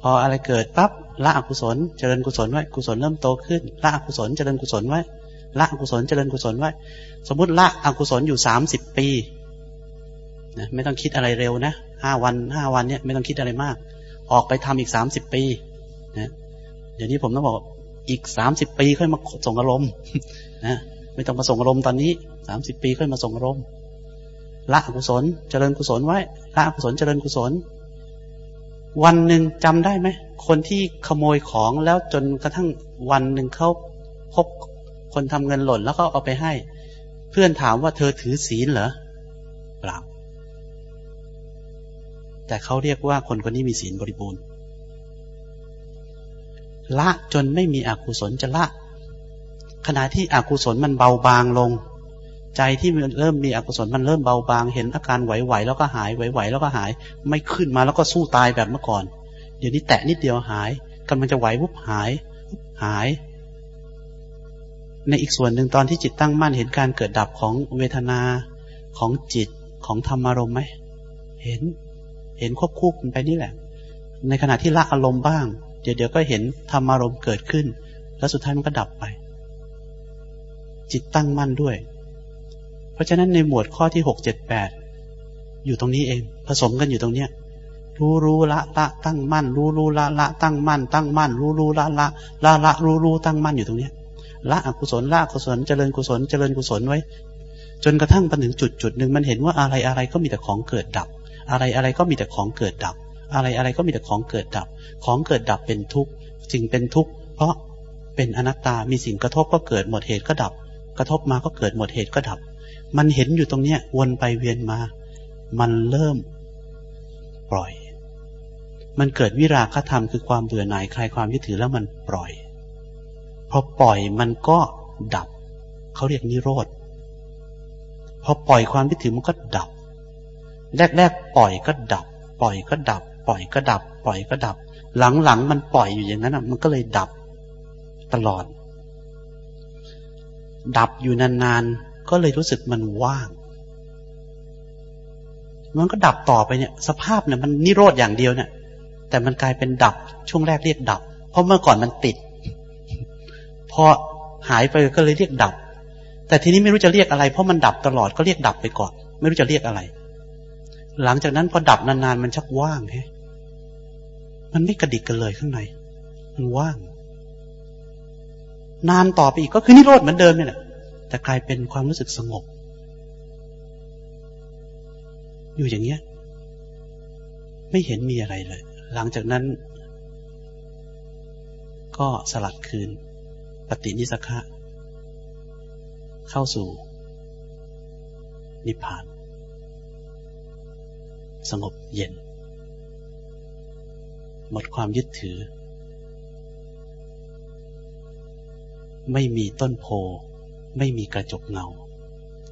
Speaker 1: พออะไรเกิดปั๊บละอกุศลเจริญกุศลไว้กุศลเริ่มโตขึ้นละอกุศลเจริญกุศลไว้ละอกุศลเจริญกุศลไว้ สมมติละอกุศลอยู่สามสิบปีนะไม่ต้องคิดอะไรเร็วนะห้าวันห้าวันเนี่ยไม่ต้องคิดอะไรมาก ออกไปทำอีกสามสิบปีนะเดี๋ยวนี้ผมต้องบอกอีกสามสิบปีค่อยมาส่งอารมณ์นะไม่ต้องมาส่งอารมณ์ตอนนี้สามสิบปีค่อยมาส่งอารมณ์ละกุศลเจริญกุศลไว้ละกุศลเจริญกุศล วันหนึ่งจำได้ไหมคนที่ขโมยของแล้วจนกระทั่งวันหนึ่งเขาพบคนทำเงินหล่นแล้วก็เอาไปให้ เพื่อนถามว่าเธอถือศีลเหรอเปล่า แต่เขาเรียกว่าคนคนนี้มีศีลบริบูรณ์ ละจนไม่มีอกุศลจะละ ขณะที่อกุศลมันเบาบางลง ใจที่มันเริ่มมีอกุศลมันเริ่มเบาบาง เห็นอาการไหวๆแล้วก็หายไหวๆแล้วก็หาย ไม่ขึ้นมาแล้วก็สู้ตายแบบเมื่อก่อน เดี๋ยวนี้แตะนิดเดียวหายกำลังจะไหววุบหายหาย ในอีกส่วนหนึ่งตอนที่จิตตั้งมั่นเห็นการเกิดดับของเวทนาของจิตของธรรมารมณ์ไหมเห็น เห็นควบคู่กันไปนี่แหละ ในขณะที่ละอารมณ์บ้าง เดี๋ยวเดี๋ยวก็เห็นธรรมารมณ์เกิดขึ้น แล้วสุดท้ายมันก็ดับไป จิตตั้งมั่นด้วย เพราะฉะนั้นในหมวดข้อที่หกเจ็ดแปดอยู่ตรงนี้เอง ผสมกันอยู่ตรงเนี้ยรู้รู้ละละตั้งมั่น รู้รู้ละละตั้งมั่น ตั้งมั่น รู้รู้ละละละละรู้รู้ตั้งมั่นอยู่ตรงเนี้ยละอกุศลละกุศลเจริญกุศลเจริญกุศลไว้ จนกระทั่งไปถึงจุดจุดหนึ่งมันเห็นว่าอะไรอะไรก็มีแต่ของเกิดดับ อะไรอะไรก็มีแต่ของเกิดดับ อะไรอะไรก็มีแต่ของเกิดดับ ของเกิดดับเป็นทุกข์สิ่งเป็นทุกข์เพราะเป็นอนัตตามีสิ่งกระทบก็เกิดหมดเหตุก็ดับ กระทบมาก็เกิดหมดเหตุก็ดับ มันเห็นอยู่ตรงเนี้ย วนไปเวียนมา มันเริ่มปล่อย มันเกิดวิราคธรรมคือความเบื่อหน่ายคลายความยึดถือแล้วมันปล่อย พอปล่อยมันก็ดับ เขาเรียกนิโรธ พอปล่อยความยึดถือมันก็ดับ แรกๆปล่อยก็ดับ ปล่อยก็ดับ ปล่อยก็ดับ ปล่อยก็ดับ หลังๆมันปล่อยอยู่อย่างนั้นมันก็เลยดับตลอด ดับอยู่นานๆ ก็เลยรู้สึกมันว่าง มันก็ดับต่อไปเนี่ย สภาพเนี่ยมันนิโรธอย่างเดียวเนี่ย แต่มันกลายเป็นดับ ช่วงแรกเรียกดับ เพราะเมื่อก่อนมันติด พอหายไปก็เลยเรียกดับ แต่ทีนี้ไม่รู้จะเรียกอะไร เพราะมันดับตลอดก็เรียกดับไปก่อน ไม่รู้จะเรียกอะไร หลังจากนั้นพอดับนานๆมันชักว่างฮะมันไม่กระดิกกันเลยข้างใน มันว่าง นานต่อไปอีกก็คือนิโรธเหมือนเดิมเนี่ยแหละ แต่กลายเป็นความรู้สึกสงบ อยู่อย่างเงี้ย ไม่เห็นมีอะไรเลย หลังจากนั้น ก็สลัดคืน ปฏินิสขะเข้าสู่นิพพาน สงบเย็น หมดความยึดถือ ไม่มีต้นโพ ไม่มีกระจกเงา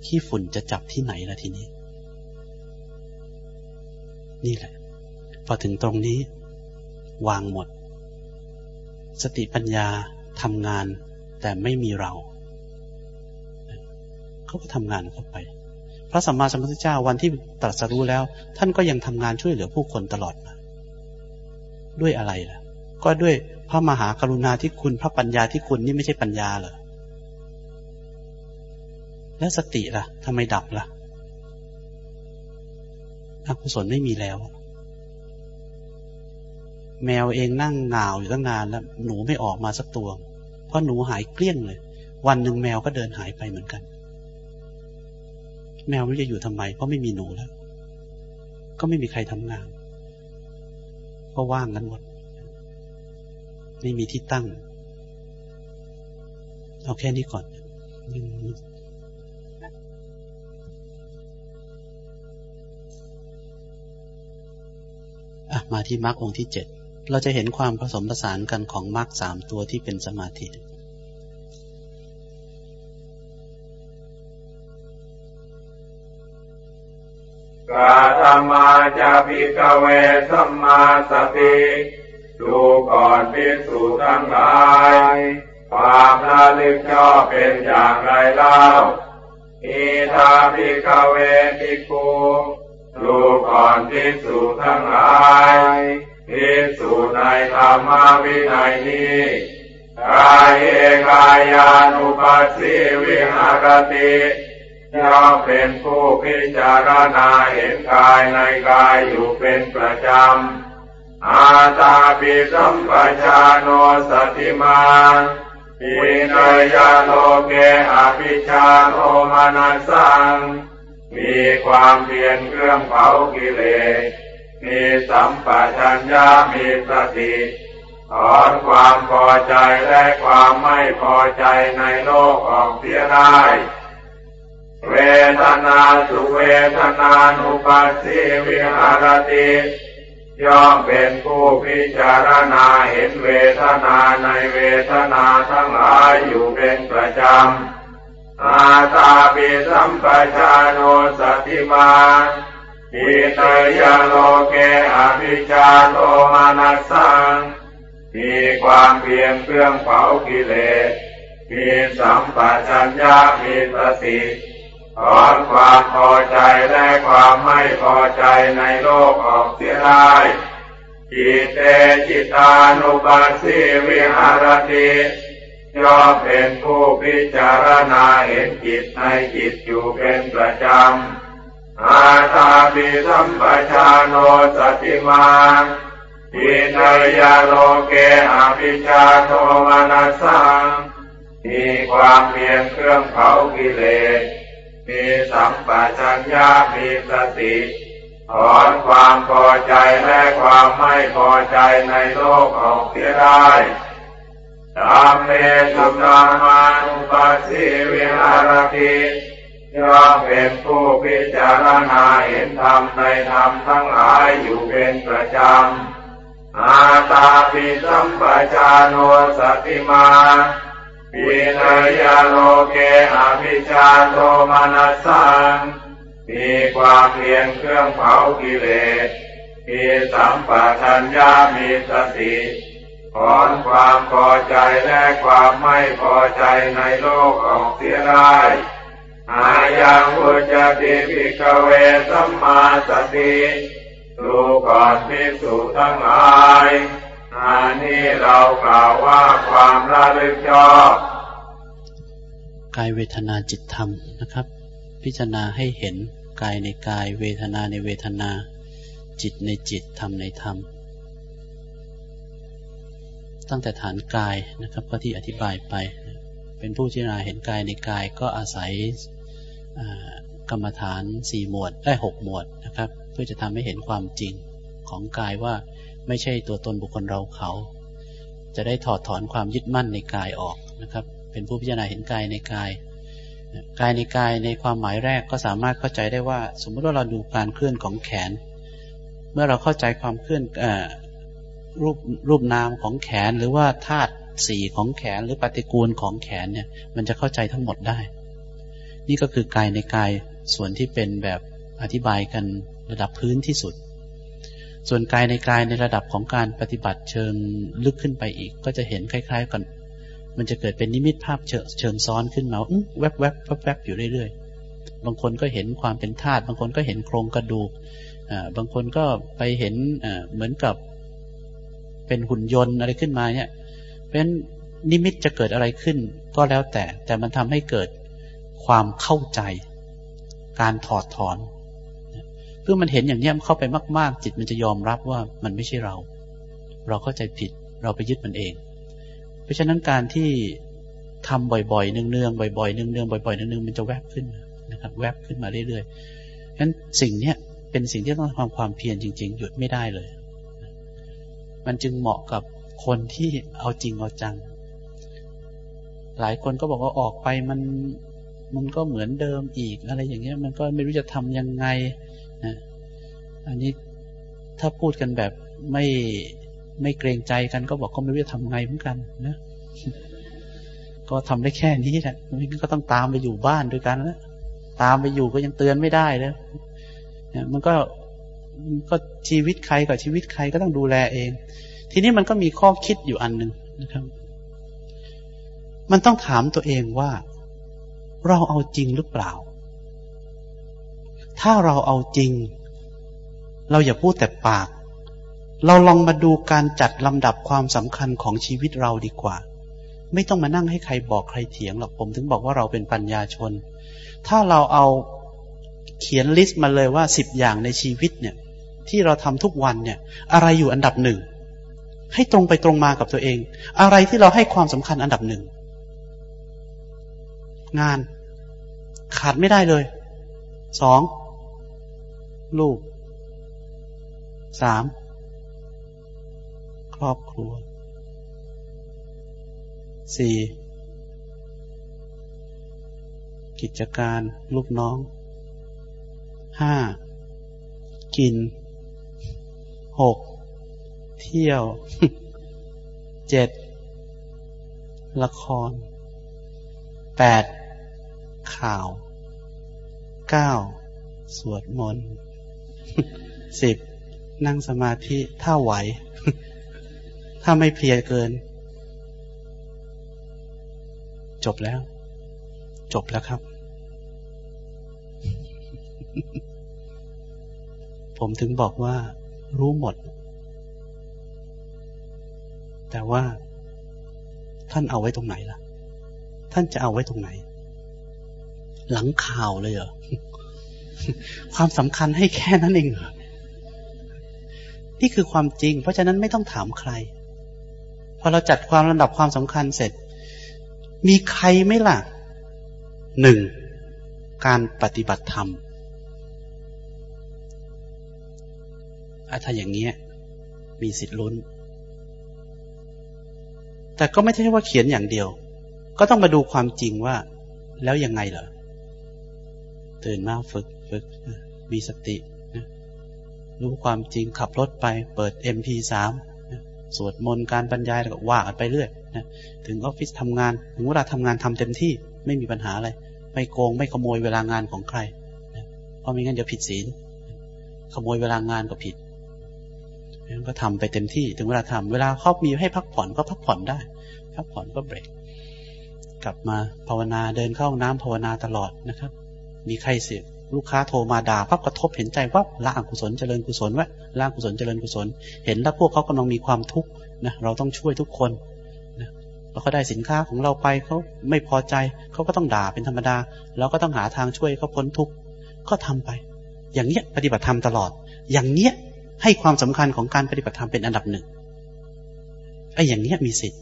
Speaker 1: ขี้ฝุ่นจะจับที่ไหนล่ะทีนี้ นี่แหละ พอถึงตรงนี้ วางหมด สติปัญญาทำงาน แต่ไม่มีเรา เขาก็ทำงานเข้าไป พระสัมมาสัมพุทธเจ้าวันที่ตรัสรู้แล้ว ท่านก็ยังทำงานช่วยเหลือผู้คนตลอดมาด้วยอะไรล่ะ ก็ด้วยพระมหากรุณาที่คุณพระปัญญาที่คุณนี่ไม่ใช่ปัญญาเหรอ แล้วสติล่ะทำไมดับล่ะอกุศลไม่มีแล้ว แมวเองนั่งหนาวอยู่ตั้งนานแล้ว หนูไม่ออกมาสักตัว เพราะหนูหายเกลี้ยงเลย วันหนึ่งแมวก็เดินหายไปเหมือนกัน แมวไม่จะอยู่ทำไม เพราะไม่มีหนูแล้ว ก็ไม่มีใครทำงาน ก็ว่างกันหมด ไม่มีที่ตั้ง เอาแค่นี้ก่อน มาที่มรรคองค์ที่เจ็ดเราจะเห็นความผสมผสานกันของมรรคสามตัวที่เป็นสมาธิ
Speaker 2: กาธรรมาจะพิกเวสัมมาสติดูก่อนพิสูจทั้งหลายความระลึกชอบเป็นอย่างไรเล่าอิทาพิกเวทิกู ดูก่อนพิสูทั้งหลายพิสูในธรรมวินัยนี้กายเอกายานุปัสสิวิหารติย่อมเป็นผู้พิจารณาเห็นกายในกายอยู่เป็นประจำ อาตาปิสัมปชาโนสติมาปินยาโลเกอภิชาโทมานัสัง มีความเพียรเครื่องเผากิเลส มีสัมปชัญญะมีสติถอนความพอใจและความไม่พอใจในโลกออกเสียได้เวทนาสุเวทนานุปัสสิวิหารติย่อมเป็นผู้พิจารณาเห็นเวทนาในเวทนาทั้งหลายอยู่เป็นประจำ อาตาปิสัมปชาโนสติมาปิเตยโลเกอภิชาโทมานัสสังมีความเพียรเครื่องเผากิเลส มีสัมปชัญญะมีสติถอนความพอใจและความไม่พอใจในโลกออกเสียได้จิตเตจิตานุปัสสิวิหารติ ย่อมเป็นผู้พิจารณาเห็นจิตในจิตอยู่เป็นประจำอาตาปิสัมปชาโนสติมาปินยโลเกอภิชาโทมานัสสังมีความเพียรเครื่องเผากิเลส มีสัมปชัญญะมีสติถอนความพอใจและความไม่พอใจในโลกออกเสียได้ ตามเมสุนามานุปัสสิวิหารติย่อมเป็นผู้พิจารณาเห็นธรรมในธรรมทั้งหลายอยู่เป็นประจำอาตาปิสัมปชาโนสติมาปินยโลเกอภิชาโทมานัสสังมีความเพียรเครื่องเผากิเลสมีสัมปชัญญะมีสติ ถอนความพอใจและความไม่พอใจในโลกออกเสียได้อายังอุจติภิกเวสัมมาสติดูก่อนพิสูทั้งหลายอันนี้เรากล่าวว่าความระลึกชอบ
Speaker 1: กายเวทนาจิตธรรมนะครับ พิจารณาให้เห็นกายในกายเวทนาในเวทนา จิตในจิตธรรมในธรรม ตั้งแต่ฐานกายนะครับก็ที่อธิบายไป เป็นผู้พิจารณาเห็นกายในกายก็อาศัยกรรมฐานสี่หมวดได้หกหมวดนะครับ เพื่อจะทำให้เห็นความจริงของกายว่าไม่ใช่ตัวตนบุคคลเราเขา จะได้ถอดถอนความยึดมั่นในกายออกนะครับ เป็นผู้พิจารณาเห็นกายในกาย กายในกายในความหมายแรกก็สามารถเข้าใจได้ว่า สมมติว่าเราดูการเคลื่อนของแขน เมื่อเราเข้าใจความเคลื่อน รูปรูปนามของแขนหรือว่าธาตุสีของแขนหรือปฏิกูลของแขนเนี่ย มันจะเข้าใจทั้งหมดได้ นี่ก็คือกายในกายส่วนที่เป็นแบบอธิบายกันระดับพื้นที่สุด ส่วนกายในกายในระดับของการปฏิบัติเชิงลึกขึ้นไปอีก ก็จะเห็นคล้าย ๆ กัน มันจะเกิดเป็นนิมิตภาพเชิงซ้อนขึ้นมาแวบๆแวบแวบอยู่เรื่อยๆ บางคนก็เห็นความเป็นธาตุบางคนก็เห็นโครงกระดูกบางคนก็ไปเห็นเหมือนกับ เป็นหุ่นยนต์อะไรขึ้นมาเนี่ยเป็นนิมิตจะเกิดอะไรขึ้น ก็แล้วแต่แต่มันทำให้เกิดความเข้าใจ การถอดถอน เพื่อมันเห็นอย่างนี้มันเข้าไปมาก ๆ จิตมันจะยอมรับว่ามันไม่ใช่เรา เราเข้าใจผิดเราไปยึดมันเอง เพราะฉะนั้นการที่ทำบ่อยๆเนืองๆบ่อยๆเนืองๆบ่อยๆเนืองๆมันจะแวบขึ้นนะครับ แวบขึ้นมาเรื่อยๆฉะนั้นสิ่งเนี้ยเป็นสิ่งที่ต้องทำความเพียรจริง ๆ หยุดไม่ได้เลย มันจึงเหมาะกับคนที่เอาจริงเอาจัง หลายคนก็บอกว่าออกไปมันมันก็เหมือนเดิมอีกอะไรอย่างเงี้ย มันก็ไม่รู้จะทำยังไงนะอันนี้ถ้าพูดกันแบบไม่ไม่เกรงใจกันก็บอกก็ไม่รู้จะทำไงเหมือนกันนะก็ทำได้แค่นี้แหละมันก็ต้องตามไปอยู่บ้านด้วยกันแล้วตามไปอยู่ก็ยังเตือนไม่ได้เลยมันก็ ก็ชีวิตใครกับชีวิตใครก็ต้องดูแลเอง ทีนี้มันก็มีข้อคิดอยู่อันหนึ่งนะครับ มันต้องถามตัวเองว่า เราเอาจริงหรือเปล่า ถ้าเราเอาจริง เราอย่าพูดแต่ปาก เราลองมาดูการจัดลำดับความสำคัญของชีวิตเราดีกว่า ไม่ต้องมานั่งให้ใครบอกใครเถียงหรอกผมถึงบอกว่าเราเป็นปัญญาชน ถ้าเราเอาเขียนลิสต์มาเลยว่าสิบอย่างในชีวิตเนี่ย ที่เราทำทุกวันเนี่ย อะไรอยู่อันดับหนึ่ง ให้ตรงไปตรงมากับตัวเอง อะไรที่เราให้ความสำคัญอันดับหนึ่ง งาน ขาดไม่ได้เลย สอง ลูก สาม ครอบครัว สี่ กิจการ ลูกน้อง ห้า กิน หกเที่ยวเจ็ดละครแปดข่าวเก้าสวดมนต์สิบนั่งสมาธิถ้าไหว ถ้าไม่เพียรเกิน จบแล้ว จบแล้วครับ ผมถึงบอกว่า รู้หมด แต่ว่าท่านเอาไว้ตรงไหนล่ะ ท่านจะเอาไว้ตรงไหน หลังข่าวเลยเหรอ ความสำคัญให้แค่นั้นเองเหรอ นี่คือความจริง เพราะฉะนั้นไม่ต้องถามใคร พอเราจัดความลำดับความสำคัญเสร็จ มีใครไหมล่ะหนึ่งการปฏิบัติธรรม ถ้าอย่างเงี้ย มีสิทธิ์ลุ้น แต่ก็ไม่ใช่ว่าเขียนอย่างเดียว ก็ต้องมาดูความจริงว่า แล้วยังไงเหรอ ตื่นมาฝึกฝึก มีสติ รู้ความจริงขับรถไป เปิด MP3 สวดมนต์การบรรยายแล้วก็ว่ากันไปเรื่อยนะถึงออฟฟิศทำงาน ถึงเวลาทำงานทำเต็มที่ไม่มีปัญหาอะไร ไม่โกงไม่ขโมยเวลางานของใครเพราะไม่งั้นเดี๋ยวผิดศีล ขโมยเวลางานก็ผิด ก็ทำไปเต็มที่ถึงเวลาทำเวลาครอบมีให้พักผ่อนก็พักผ่อนได้ พักผ่อนก็เบรก กลับมาภาวนาเดินเข้าน้ำภาวนาตลอดนะครับ มีใครเสียลูกค้าโทรมาด่าพับกระทบเห็นใจว่าละอกุศลเจริญกุศลไว้ละกุศลเจริญกุศล เห็นแล้วพวกเขากำลังมีความทุกข์นะเราต้องช่วยทุกคนนะแล้วเขาได้สินค้าของเราไปเขาไม่พอใจเขาก็ต้องด่าเป็นธรรมดา เราก็ต้องหาทางช่วยเขาพ้นทุกข์ก็ทำไป อย่างเนี้ยปฏิบัติธรรมตลอด อย่างเนี้ย ให้ความสำคัญของการปฏิบัติธรรมเป็นอันดับหนึ่งไอ้อย่างนี้มีสิทธิ์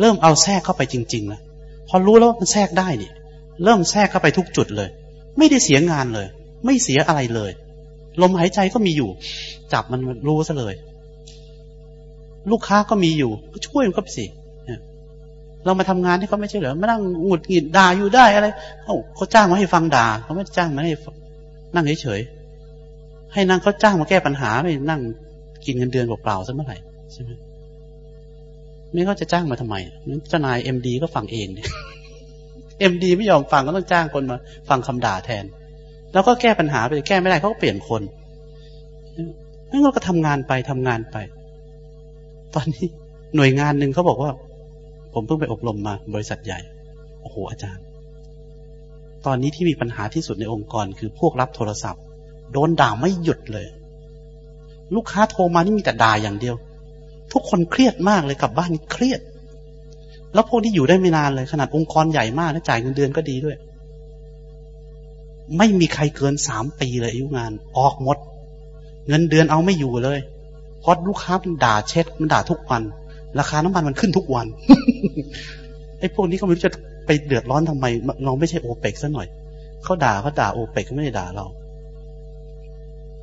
Speaker 1: เริ่มเอาแทรกเข้าไปจริง ๆ แล้ว พอรู้แล้วว่ามันแทรกได้เนี่ยเริ่มแทรกเข้าไปทุกจุดเลย ไม่ได้เสียงานเลย ไม่เสียอะไรเลย ลมหายใจก็มีอยู่ จับมันรู้ซะเลย ลูกค้าก็มีอยู่ ก็ช่วยมันก็ไปสิเรามาทำงานที่เขาไม่ใช่เหรอมานั่งหงุดหงิดด่าอยู่ได้อะไรเขาเขาจ้างมาให้ฟังด่าเขาไม่จ้างมาให้นั่งเฉยๆ ให้นั่งเขาจ้างมาแก้ปัญหาไม่นั่งกินเงินเดือนเปล่าๆซะเมื่อไหร่ใช่ไหมไม่เขาจะจ้างมาทำไมเจ้านายเอ็มดีก็ฟังเองเนี่ยเอ็มดีไม่ยอมฟังก็ต้องจ้างคนมา ฟังคำด่าแทน แล้วก็แก้ปัญหาไปแก้ไม่ได้เขาก็เปลี่ยนคนนั่นก็ทำงานไปทำงานไป ตอนนี้หน่วยงานหนึ่งเขาบอกว่า ผมเพิ่งไปอบรมมาบริษัทใหญ่โอ้โหอาจารย์ ตอนนี้ที่มีปัญหาที่สุดในองค์กรคือพวกรับโทรศัพท์ โดนด่าไม่หยุดเลย ลูกค้าโทรมานี่มีแต่ด่าอย่างเดียว ทุกคนเครียดมากเลยกลับบ้านเครียด แล้วพวกที่อยู่ได้ไม่นานเลย ขนาดองค์กรใหญ่มากนะจ่ายเงินเดือนก็ดีด้วย ไม่มีใครเกินสามปีเลยอายุงาน ออกหมด เงินเดือนเอาไม่อยู่เลยเพราะลูกค้ามันด่าเช็ดมันด่าทุกวัน ราคาน้ำมันมันขึ้นทุกวันไอ้พวกนี้ก็ไม่รู้จะไปเดือดร้อนทำไม เราไม่ใช่โอเปกซะหน่อย เขาด่าเขาด่าโอเปกเขาไม่ได้ด่าเรา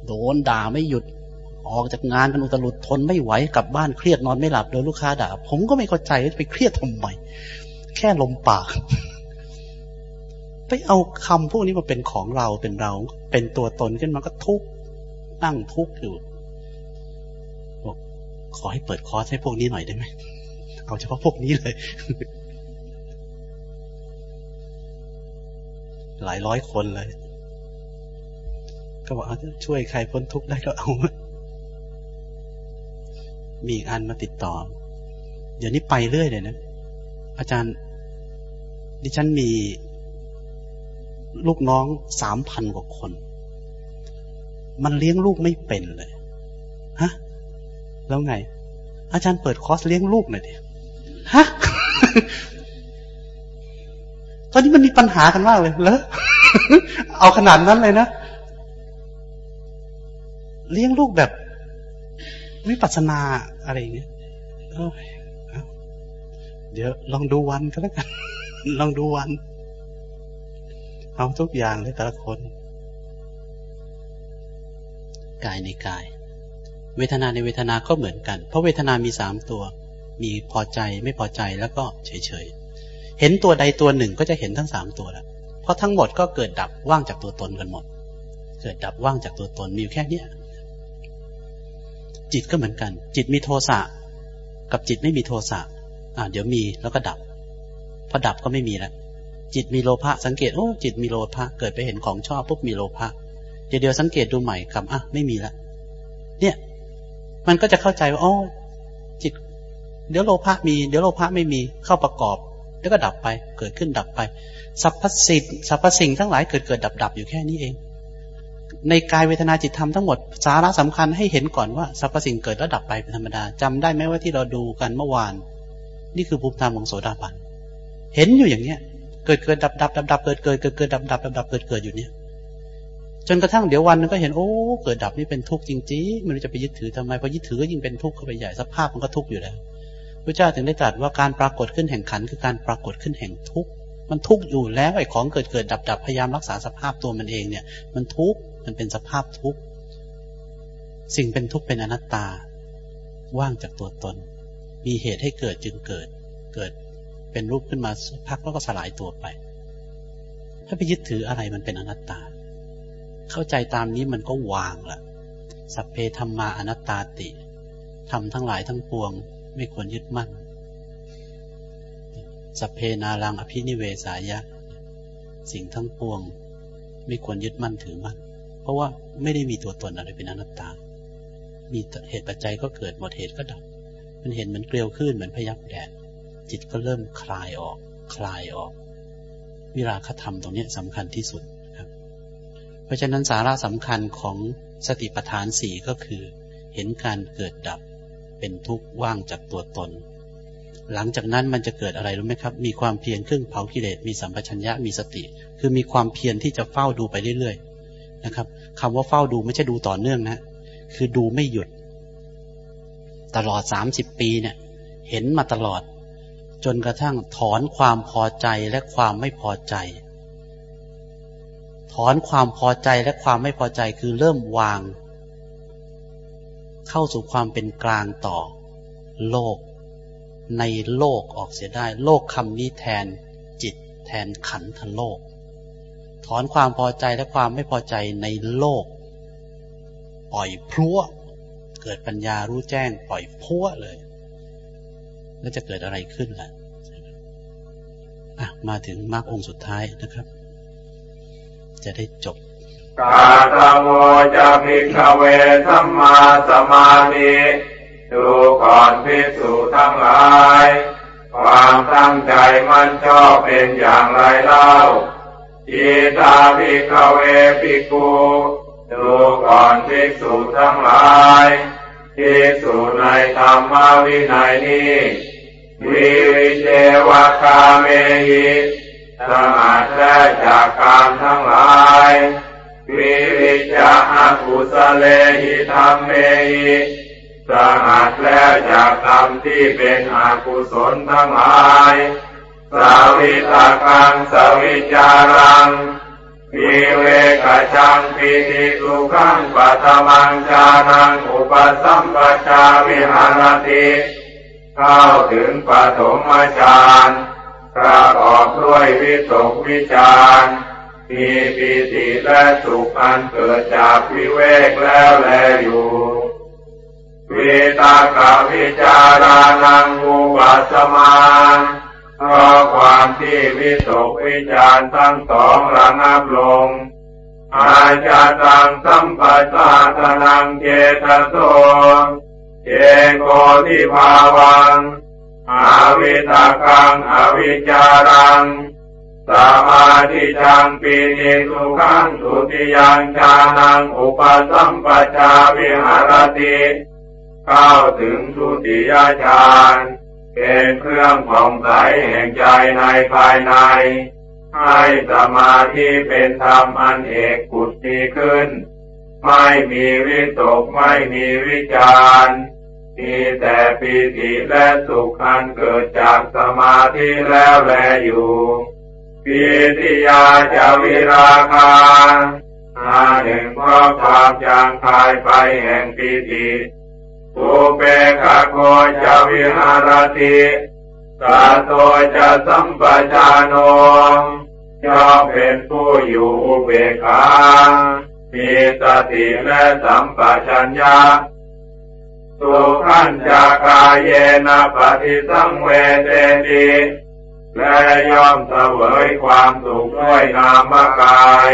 Speaker 1: โดนด่าไม่หยุด ออกจากงานกันอุตลุดทนไม่ไหวกลับบ้านเครียดนอนไม่หลับโดยลูกค้าด่า ผมก็ไม่เข้าใจไปเครียดทำไมแค่ลมปาก ไปเอาคำพวกนี้มาเป็นของเราเป็นเรา เป็นตัวตนขึ้นมาก็ทุกนั่งทุกอยู่บอกขอให้เปิดคอร์สให้พวกนี้หน่อยได้ไหมเอาเฉพาะพวกนี้เลยหลายร้อยคนเลย ก็บอกช่วยใครพ้นทุกข์ได้ก็เอา มีอีกอันมาติดต่อ เดี๋ยวนี้ไปเรื่อยเลยนะ อาจารย์ ดิฉันมีลูกน้องสามพันกว่าคน มันเลี้ยงลูกไม่เป็นเลย ฮะ แล้วไง อาจารย์เปิดคอร์สเลี้ยงลูกหน่อยดิฮะ ตอนนี้มันมีปัญหากันมากเลยแล้วเอาขนาดนั้นเลยนะ เลี้ยงลูกแบบวิปัสนาอะไรอย่างเงี้ยเดี๋ยวลองดูวันก็แล้วกัน ลองดูวัน เอาทุกอย่างเลยแต่ละคน กายในกาย เวทนาในเวทนาก็เหมือนกัน เพราะเวทนามีสามตัว มีพอใจไม่พอใจแล้วก็เฉยเฉยเห็นตัวใดตัวหนึ่งก็จะเห็นทั้งสามตัวแล้วเพราะทั้งหมดก็เกิดดับว่างจากตัวตนกันหมด เกิดดับว่างจากตัวตนมีอยู่แค่เนี้ย จิตก็เหมือนกัน จิตมีโทสะกับจิตไม่มีโทสะอ่าเดี๋ยวมีแล้วก็ดับพอดับก็ไม่มีแล้วจิตมีโลภะสังเกตโอ้จิตมีโลภะเกิดไปเห็นของชอบปุ๊บมีโลภะเดี๋ยวเดียวสังเกตดูใหม่กลับอะไม่มีแล้วเนี่ย มันก็จะเข้าใจว่าอ๋อจิต เดี๋ยวโลภะมี เดี๋ยวโลภะไม่มีเข้าประกอบแล้วก็ดับไป เกิดขึ้นดับไปสรรพสิ่งสรรพสิ่งทั้งหลายเกิดเกิดดับดับอยู่แค่นี้เอง ในกายเวทนาจิตธรรมทั้งหมดสาระสำคัญให้เห็นก่อนว่าสรรพสิ่งเกิดแล้วดับไปเป็นธรรมดาจำได้ไหมว่าที่เราดูกันเมื่อวาน นี่คือภูมิธรรมของโสดาบันเห็นอยู่อย่างเนี้ย เกิดเกิดดับดับดับดับเกิดเกิดเกิดเกิดดับดับดับดับเกิดเกิดอยู่เนี้ยจนกระทั่งเดี๋ยววันนึงก็เห็นโอ้เกิดดับนี่เป็นทุกข์จริงๆไม่รู้จะไปยึดถือทำไมพอยึดถือก็ยิ่งเป็นทุกข์เข้าไปใหญ่สภาพมันก็ทุกข์อยู่แล้วพระเจ้าถึงได้ตรัสว่าการปรากฏขึ้นแห่งขันคือการปรากฏขึ้นแห่งทุกข์ มันทุกข์อยู่แล้วไอ้ของเกิดเกิดดับดับพยายามรักษาสภาพตัวมันเองเนี่ย มันทุกข์มันเป็นสภาพทุกข์สิ่งเป็นทุกข์เป็นอนัตตา ว่างจากตัวตน มีเหตุให้เกิดจึงเกิด เกิดเป็นรูปขึ้นมาพักแล้วก็สลายตัวไป ถ้าไปยึดถืออะไรมันเป็นอนัตตา เข้าใจตามนี้มันก็วางละสัพเพธรรมาอนัตตาติทำทั้งหลายทั้งปวง ไม่ควรยึดมั่น สัพเพนารังอภินิเวสายะ สิ่งทั้งปวง ไม่ควรยึดมั่นถือมั่น เพราะว่าไม่ได้มีตัวตนอะไรเป็นอนัตตา มีเหตุปัจจัยก็เกิดหมดเหตุก็ดับ มันเห็นเหมือนเกลียวขึ้นเหมือนพยับแดด จิตก็เริ่มคลายออก คลายออก วิราคธรรมตรงนี้สำคัญที่สุดครับ เพราะฉะนั้นสาระสำคัญของสติปัฏฐานสี่ก็คือ เห็นการเกิดดับเป็นทุกข์ว่างจากตัวตน หลังจากนั้นมันจะเกิดอะไรรู้ไหมครับ มีความเพียรเครื่องเผากิเลส มีสัมปชัญญะ มีสติ คือมีความเพียรที่จะเฝ้าดูไปเรื่อยๆนะครับคำว่าเฝ้าดูไม่ใช่ดูต่อเนื่องนะ คือดูไม่หยุด ตลอดสามสิบปีเนี่ย เห็นมาตลอด จนกระทั่งถอนความพอใจและความไม่พอใจ ถอนความพอใจและความไม่พอใจคือเริ่มวาง เข้าสู่ความเป็นกลางต่อโลก ในโลกออกเสียได้ โลกคำนี้แทนจิตแทนขันธโลก ถอนความพอใจและความไม่พอใจในโลก ปล่อยพลัวเกิดปัญญารู้แจ้ง ปล่อยพัวเลย แล้วจะเกิดอะไรขึ้นล่ะมาถึงมรรคองค์สุดท้ายนะครับ จะได้จบ
Speaker 2: กาตโมจะพิกเวสัมมาสมาธิ ดูก่อนพิสูจทั้งหลาย ความตั้งใจมันชอบเป็นอย่างไรเล่าอิตาพิกเวปิกูดูก่อนภิกษุทั้งหลายภิกษุในธรรมวินัยนี้วิวิเจวะคาเมหิสงัดและจากการทั้งหลายวิวิจาอุสเลหิธรรมเมหิ สงัดแล้วจากธรรมที่เป็นอกุศลทั้งหลายสาวิตากังสวิจารังวิเวกจังปิติสุขังปัตมังจานังอุปสัมปชาวิหารติเข้าถึงปฐมฌานประกอบด้วยวิตกวิจารมีปิติและสุขอันเกิดจากวิเวกแล้วแลอยู่ วิตากวิจารานังอุปัสมาเพราะความที่วิตกวิจารทั้งสองระงับลง อาจาตังสัมปัสสะทนังเจตโสเจโกทิภาวัง อาวิตากังอวิจารังสมาธิจังปีนิสุขังสุติยังชานังอุปสัมปชาวิหารติ เข้าถึงสุติยฌานเป็นเครื่องผ่องใสแห่งใจในภายใน ให้สมาธิเป็นธรรมอันเอกกุศมีขึ้น ไม่มีวิตกไม่มีวิจารมีแต่ปีติและสุขอันเกิดจากสมาธิแล้วแลอยู่ปีติยาจะวิราคาอาหนึ่งเพราะความจางคายไปแห่งปีติ อุเบกโคจะวิหารติสาโตจะสัมปชานโนย่อมเป็นผู้อยู่อุเบกขามีสติและสัมปชัญญะสุขันจากายเยนะปฏิสังเวเตติและย่อมเสวยความสุขด้วยนามกาย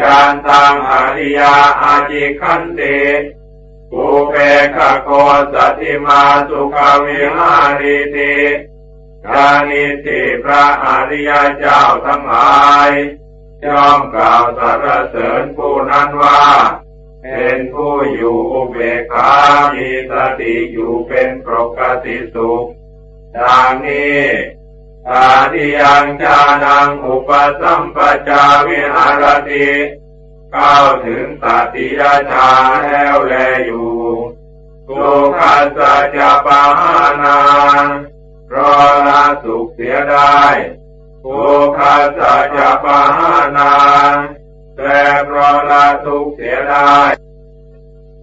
Speaker 2: ยานตังอริยาอาจิคันติ อุเปกโกสติมาสุขวิหาริติกานิติพระอริยเจ้าทั้งหลายย่อมกล่าวสรรเสริญผู้นั้นว่า เป็นผู้อยู่อุเบกขามีสติอยู่เป็นปกติสุขดังนี้ตาทิยังจานังอุปสัมปจาวิหารติ เข้าถึงตติยาชาแล้วแลอยู่สุขัสจะปาหานารอละสุขเสียได้สุขัสจะปาหานาแต่รอละสุขเสียได้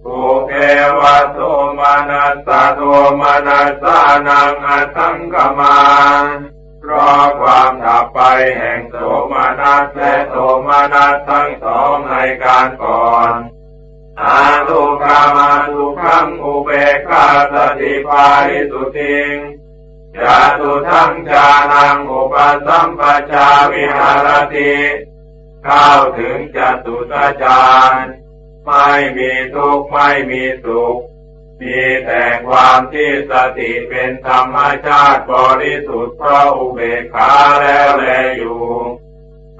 Speaker 2: สุเทวะโสมานัสสะโทมานัสสานังอัตังกมา เพราะความดับไปแห่งโสมานัสและโสมานัสทั้งสองในการก่อนอาทุกามาทุขังอุเบกขาสติปาริสุติงจาตุทั้งจานังอุปสัมปชาวิหารติเข้าถึงจตุตจารไม่มีทุกข์ไม่มีสุข มีแต่ความที่สติเป็นธรรมชาติบริสุทธิ์เพราะอุเบกขาแล้วแลอยู่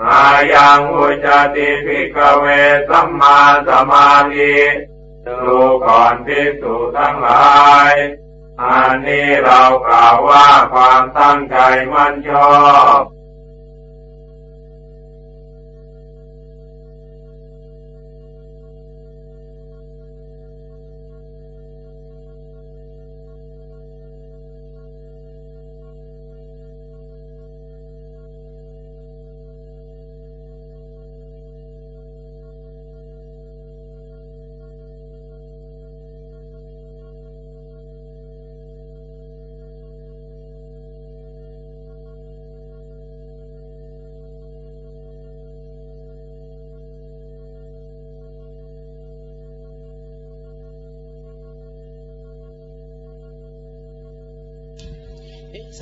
Speaker 2: อายังอุจติภิกเวสัมมาสมาธิดูก่อนภิกษุทั้งหลาย อันนี้เรากล่าวว่าความตั้งใจมั่นชอบ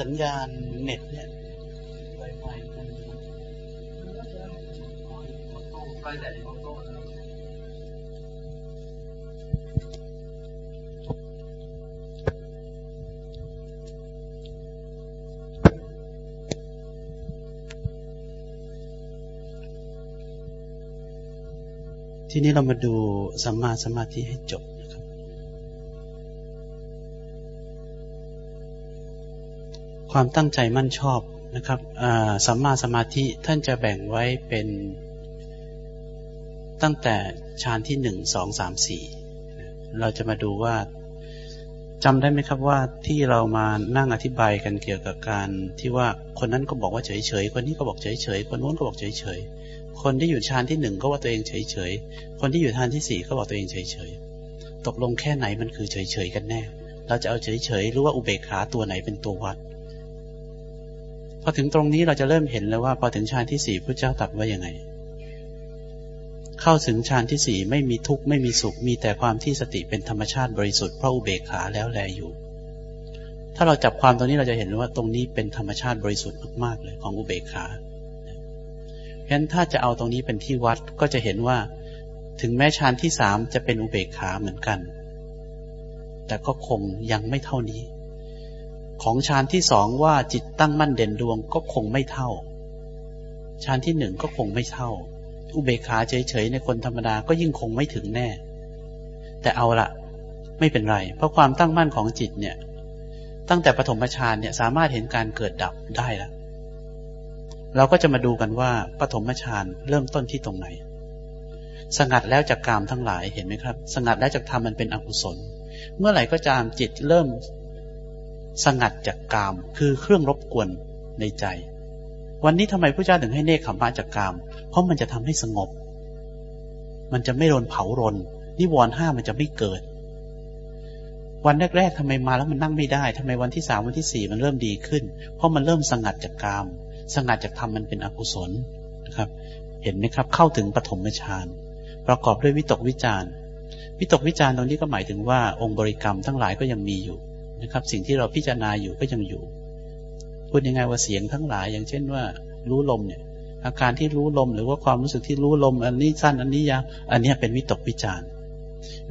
Speaker 1: สัญญาณเน็ตเนี่ยไวไฟมันทีนี้เรามาดูสัมมาสมาธิให้จบ ความตั้งใจมั่นชอบนะครับสัมมาสมาธิท่านจะแบ่งไว้เป็นตั้งแต่ฌานที่หนึ่งสองสามสี่เราจะมาดูว่าจำได้ไหมครับว่าที่เรามานั่งอธิบายกันเกี่ยวกับการที่ว่าคนนั้นก็บอกว่าเฉยเฉยคนนี้ก็บอกเฉยเฉยคนโน้นก็บอกเฉยเฉยคนที่อยู่ฌานที่หนึ่งก็ว่าตัวเองเฉยเฉยคนที่อยู่ฌานที่สี่ก็บอกตัวเองเฉยเฉยตกลงแค่ไหนมันคือเฉยเฉยกันแน่ เราจะเอาเฉยเฉยหรือว่าอุเบกขาตัวไหนเป็นตัววัด พอถึงตรงนี้เราจะเริ่มเห็นแล้วว่าพอถึงฌานที่สี่พระเจ้าตรัสว่ายังไง เข้าถึงฌานที่สี่ไม่มีทุกข์ไม่มีสุข มีแต่ความที่สติเป็นธรรมชาติบริสุทธิ์เพราะอุเบกขาแล้วแลอยู่ ถ้าเราจับความตรงนี้เราจะเห็นว่าตรงนี้เป็นธรรมชาติบริสุทธิ์มากๆเลยของอุเบกขาเพราะฉะนั้นถ้าจะเอาตรงนี้เป็นที่วัดก็จะเห็นว่า ถึงแม้ฌานที่สามจะเป็นอุเบกขาเหมือนกัน แต่ก็คงยังไม่เท่านี้ ของฌานที่สองว่าจิตตั้งมั่นเด่นดวงก็คงไม่เท่าฌานที่หนึ่งก็คงไม่เท่า อุเบกขาเฉยๆในคนธรรมดาก็ยิ่งคงไม่ถึงแน่ แต่เอาละไม่เป็นไร เพราะความตั้งมั่นของจิตเนี่ย ตั้งแต่ปฐมฌานเนี่ยสามารถเห็นการเกิดดับได้แล้วเราก็จะมาดูกันว่าปฐมฌานเริ่มต้นที่ตรงไหน สงัดแล้วจากกามทั้งหลายเห็นไหมครับ สงัดแล้วจากธรรมมันเป็นอกุศล เมื่อไหร่ก็ตามจิตเริ่ม สงัดจากกาม คือเครื่องรบกวนในใจ วันนี้ทำไมพระเจ้าถึงให้เนคขมาจากกาม เพราะมันจะทำให้สงบ มันจะไม่โดนเผารน นิวรณ์ห้ามันจะไม่เกิด วันแรกๆทำไมมาแล้วมันนั่งไม่ได้ทำไมวันที่สามวันที่สี่มันเริ่มดีขึ้น เพราะมันเริ่มสงัดจากกาม สงัดจากธรรมมันเป็นอกุศลนะครับ เห็นไหมครับ เข้าถึงปฐมฌานประกอบด้วยวิตกวิจารวิตกวิจารตรงนี้ก็หมายถึงว่าองค์บริกรรมทั้งหลายก็ยังมีอยู่ นะครับ สิ่งที่เราพิจารณาอยู่ก็ยังอยู่ พูดยังไงว่าเสียงทั้งหลาย อย่างเช่นว่า รู้ลมเนี่ย อาการที่รู้ลมหรือว่าความรู้สึกที่รู้ลม อันนี้สั้นอันนี้ยาวอันนี้เป็นวิตกวิจาร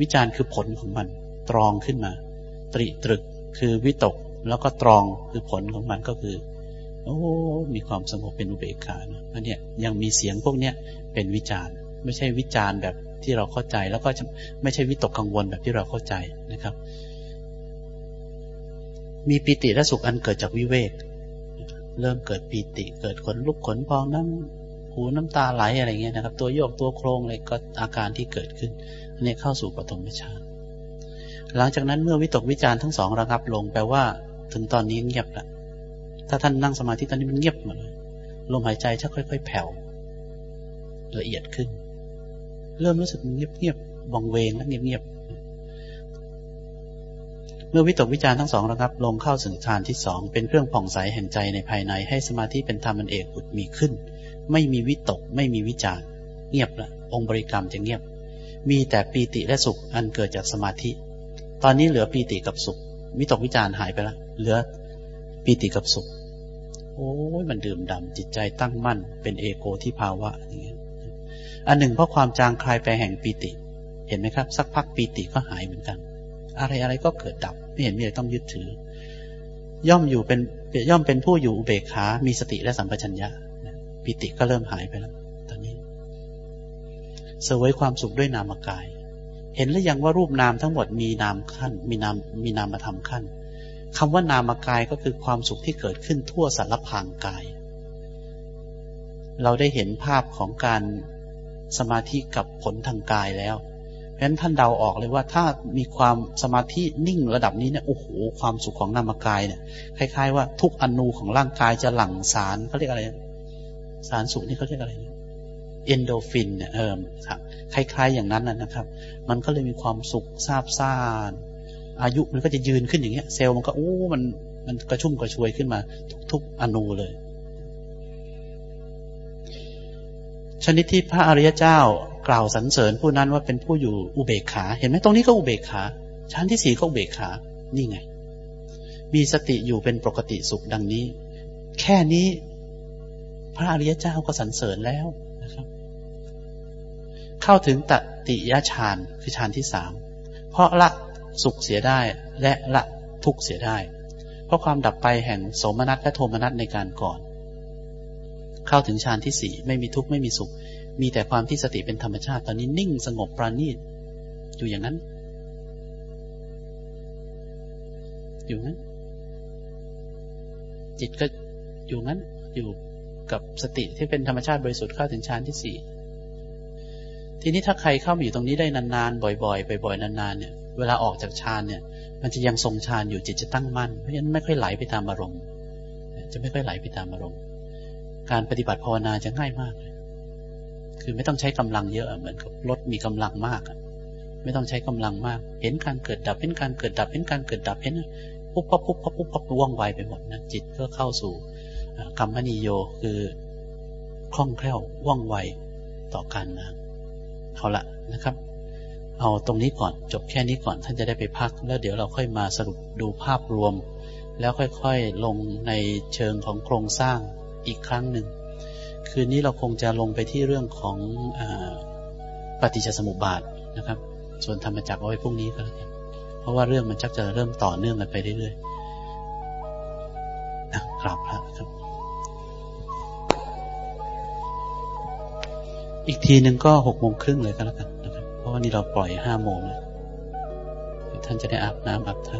Speaker 1: วิจารคือผลของมัน ตรองขึ้นมา ตริตรึกคือวิตกแล้วก็ตรองคือผลของมันก็คือโอ้มีความสงบเป็นอุเบกขานะอันเนี้ยยังมีเสียงพวกเนี้ยเป็นวิจารณ์ ไม่ใช่วิจารณ์แบบที่เราเข้าใจแล้วก็ไม่ใช่วิตกกังวลแบบที่เราเข้าใจนะครับ มีปิติและสุขอันเกิดจากวิเวก เริ่มเกิดปีติ เกิดขนลุกขนพองน้ำหูน้ำตาไหลอะไรเงี้ยนะครับ ตัวโยกตัวโครงอะไรก็อาการที่เกิดขึ้นอันนี้เข้าสู่ปฐมฌานหลังจากนั้นเมื่อวิตกวิจารทั้งสองระงับลงแปลว่า ถึงตอนนี้เงียบล้วถ้าท่านนั่งสมาธิตอนนี้มันเงียบหมดเลยลมหายใจจะค่อยๆ แผ่วละเอียดขึ้น เริ่มรู้สึกเงียบๆบองเวงและเงียบๆ เมื่อวิตกวิจารทั้งสองนะครับลงเข้าสึงฌานที่สองเป็นเครื่องผ่องใสแห่งใจในภายในให้สมาธิเป็นธรรมอันเอกบุตมีขึ้น ไม่มีวิตกไม่มีวิจารเงียบละองค์บริกรรมจะเงียบ มีแต่ปีติและสุขอันเกิดจากสมาธิ ตอนนี้เหลือปีติกับสุข วิตกวิจารหายไปแล้วเหลือปีติกับสุข โอ้ยมันดื่มดำจิตใจตั้งมั่น เป็นเอโกที่ภาวะอย่างเงี้ยอันหนึ่งเพราะความจางคลายไปแห่งปีติ เห็นไหมครับ สักพักปีติก็หายเหมือนกัน อะไรอะไรก็เกิดดับ ไม่เห็นมีอะไรต้องยึดถือ ย่อมอยู่เป็นย่อมเป็นผู้อยู่อุเบกขา มีสติและสัมปชัญญะปีติก็เริ่มหายไปแล้วตอนนี้เสวยความสุขด้วยนามกาย เห็นหรือยังว่ารูปนามทั้งหมดมีนามขั้น มีนามมีนามธรรมขั้นคำว่านามกายก็คือความสุขที่เกิดขึ้นทั่วสารพางกาย เราได้เห็นภาพของการสมาธิกับผลทางกายแล้ว เพราะฉะนั้นท่านเดาออกเลยว่าถ้ามีความสมาธินิ่งระดับนี้เนี่ยโอ้โหความสุขของนามกายเนี่ยคล้ายๆ ว่าทุกอนูของร่างกายจะหลั่งสารเขาเรียกอะไร สารสุขนี่เขาเรียกอะไรเอนโดฟินเนี่ยเออคล้าย ๆ อย่างนั้นนะครับ มันก็เลยมีความสุขซาบซ่าน อายุมันก็จะยืนขึ้นอย่างเงี้ย เซลล์มันก็โอ้มันมันกระชุ่มกระชวยขึ้นมา ทุก ๆอนูเลย ชนิดที่พระอริยเจ้า กล่าวสรรเสริญผู้นั้นว่าเป็นผู้อยู่อุเบกขา เห็นไหมตรงนี้ก็อุเบกขา ชั้นที่สี่ก็อุเบกขา นี่ไง มีสติอยู่เป็นปกติสุขดังนี้ แค่นี้ พระอริยเจ้าก็สรรเสริญแล้วนะครับ เข้าถึงตติยฌานคือฌานที่สาม เพราะละสุขเสียได้และละทุกข์เสียได้ เพราะความดับไปแห่งโสมนัสและโทมนัสในการก่อน เข้าถึงฌานที่สี่ไม่มีทุกข์ไม่มีสุข มีแต่ความที่สติเป็นธรรมชาติ ตอนนี้นิ่งสงบปราณีตอยู่อย่างนั้น อยู่นั้น จิตก็อยู่นั้น อยู่กับสติที่เป็นธรรมชาติบริสุทธิ์เข้าถึงฌานที่สี่ทีนี้ถ้าใครเข้ามาอยู่ตรงนี้ได้นานๆ บ่อยๆ บ่อยๆ นานๆ เนี่ย เวลาออกจากฌานเนี่ย มันจะยังทรงฌานอยู่จิตจะตั้งมั่น เพราะฉะนั้นไม่ค่อยไหลไปตามอารมณ์ จะไม่ค่อยไหลไปตามอารมณ์ การปฏิบัติภาวนาจะง่ายมากเลย คือไม่ต้องใช้กำลังเยอะเหมือนกับรถมีกำลังมากไม่ต้องใช้กำลังมาก เห็นการเกิดดับเห็นการเกิดดับเห็นการเกิดดับเห็นปุ๊บปั๊บปุ๊บปั๊บปุ๊บปั๊บว่องไวไปหมดนะจิตก็เข้าสู่กรรมนิโยคือคล่องแคล่วว่องไวต่อการนะเอาละนะครับ เอาตรงนี้ก่อนจบแค่นี้ก่อนท่านจะได้ไปพัก แล้วเดี๋ยวเราค่อยมาสรุปดูภาพรวม แล้วค่อยๆลงในเชิงของโครงสร้างอีกครั้งหนึ่ง คืนนี้เราคงจะลงไปที่เรื่องของอปฏิจจสมุปบาทนะครับ ส่วนธรรมจักรเอาไว้พรุ่งนี้ก็แล้วกันเพราะว่าเรื่องมันชักจะเริ่มต่อเนื่องกันไปเรื่อยๆกราบพระครับ อีกทีหนึ่งก็หกโมงครึ่งเลยก็แล้วกันนะครับ เพราะว่านี่เราปล่อยห้าโมงแล้วท่านจะได้อาบน้ำอาบท่า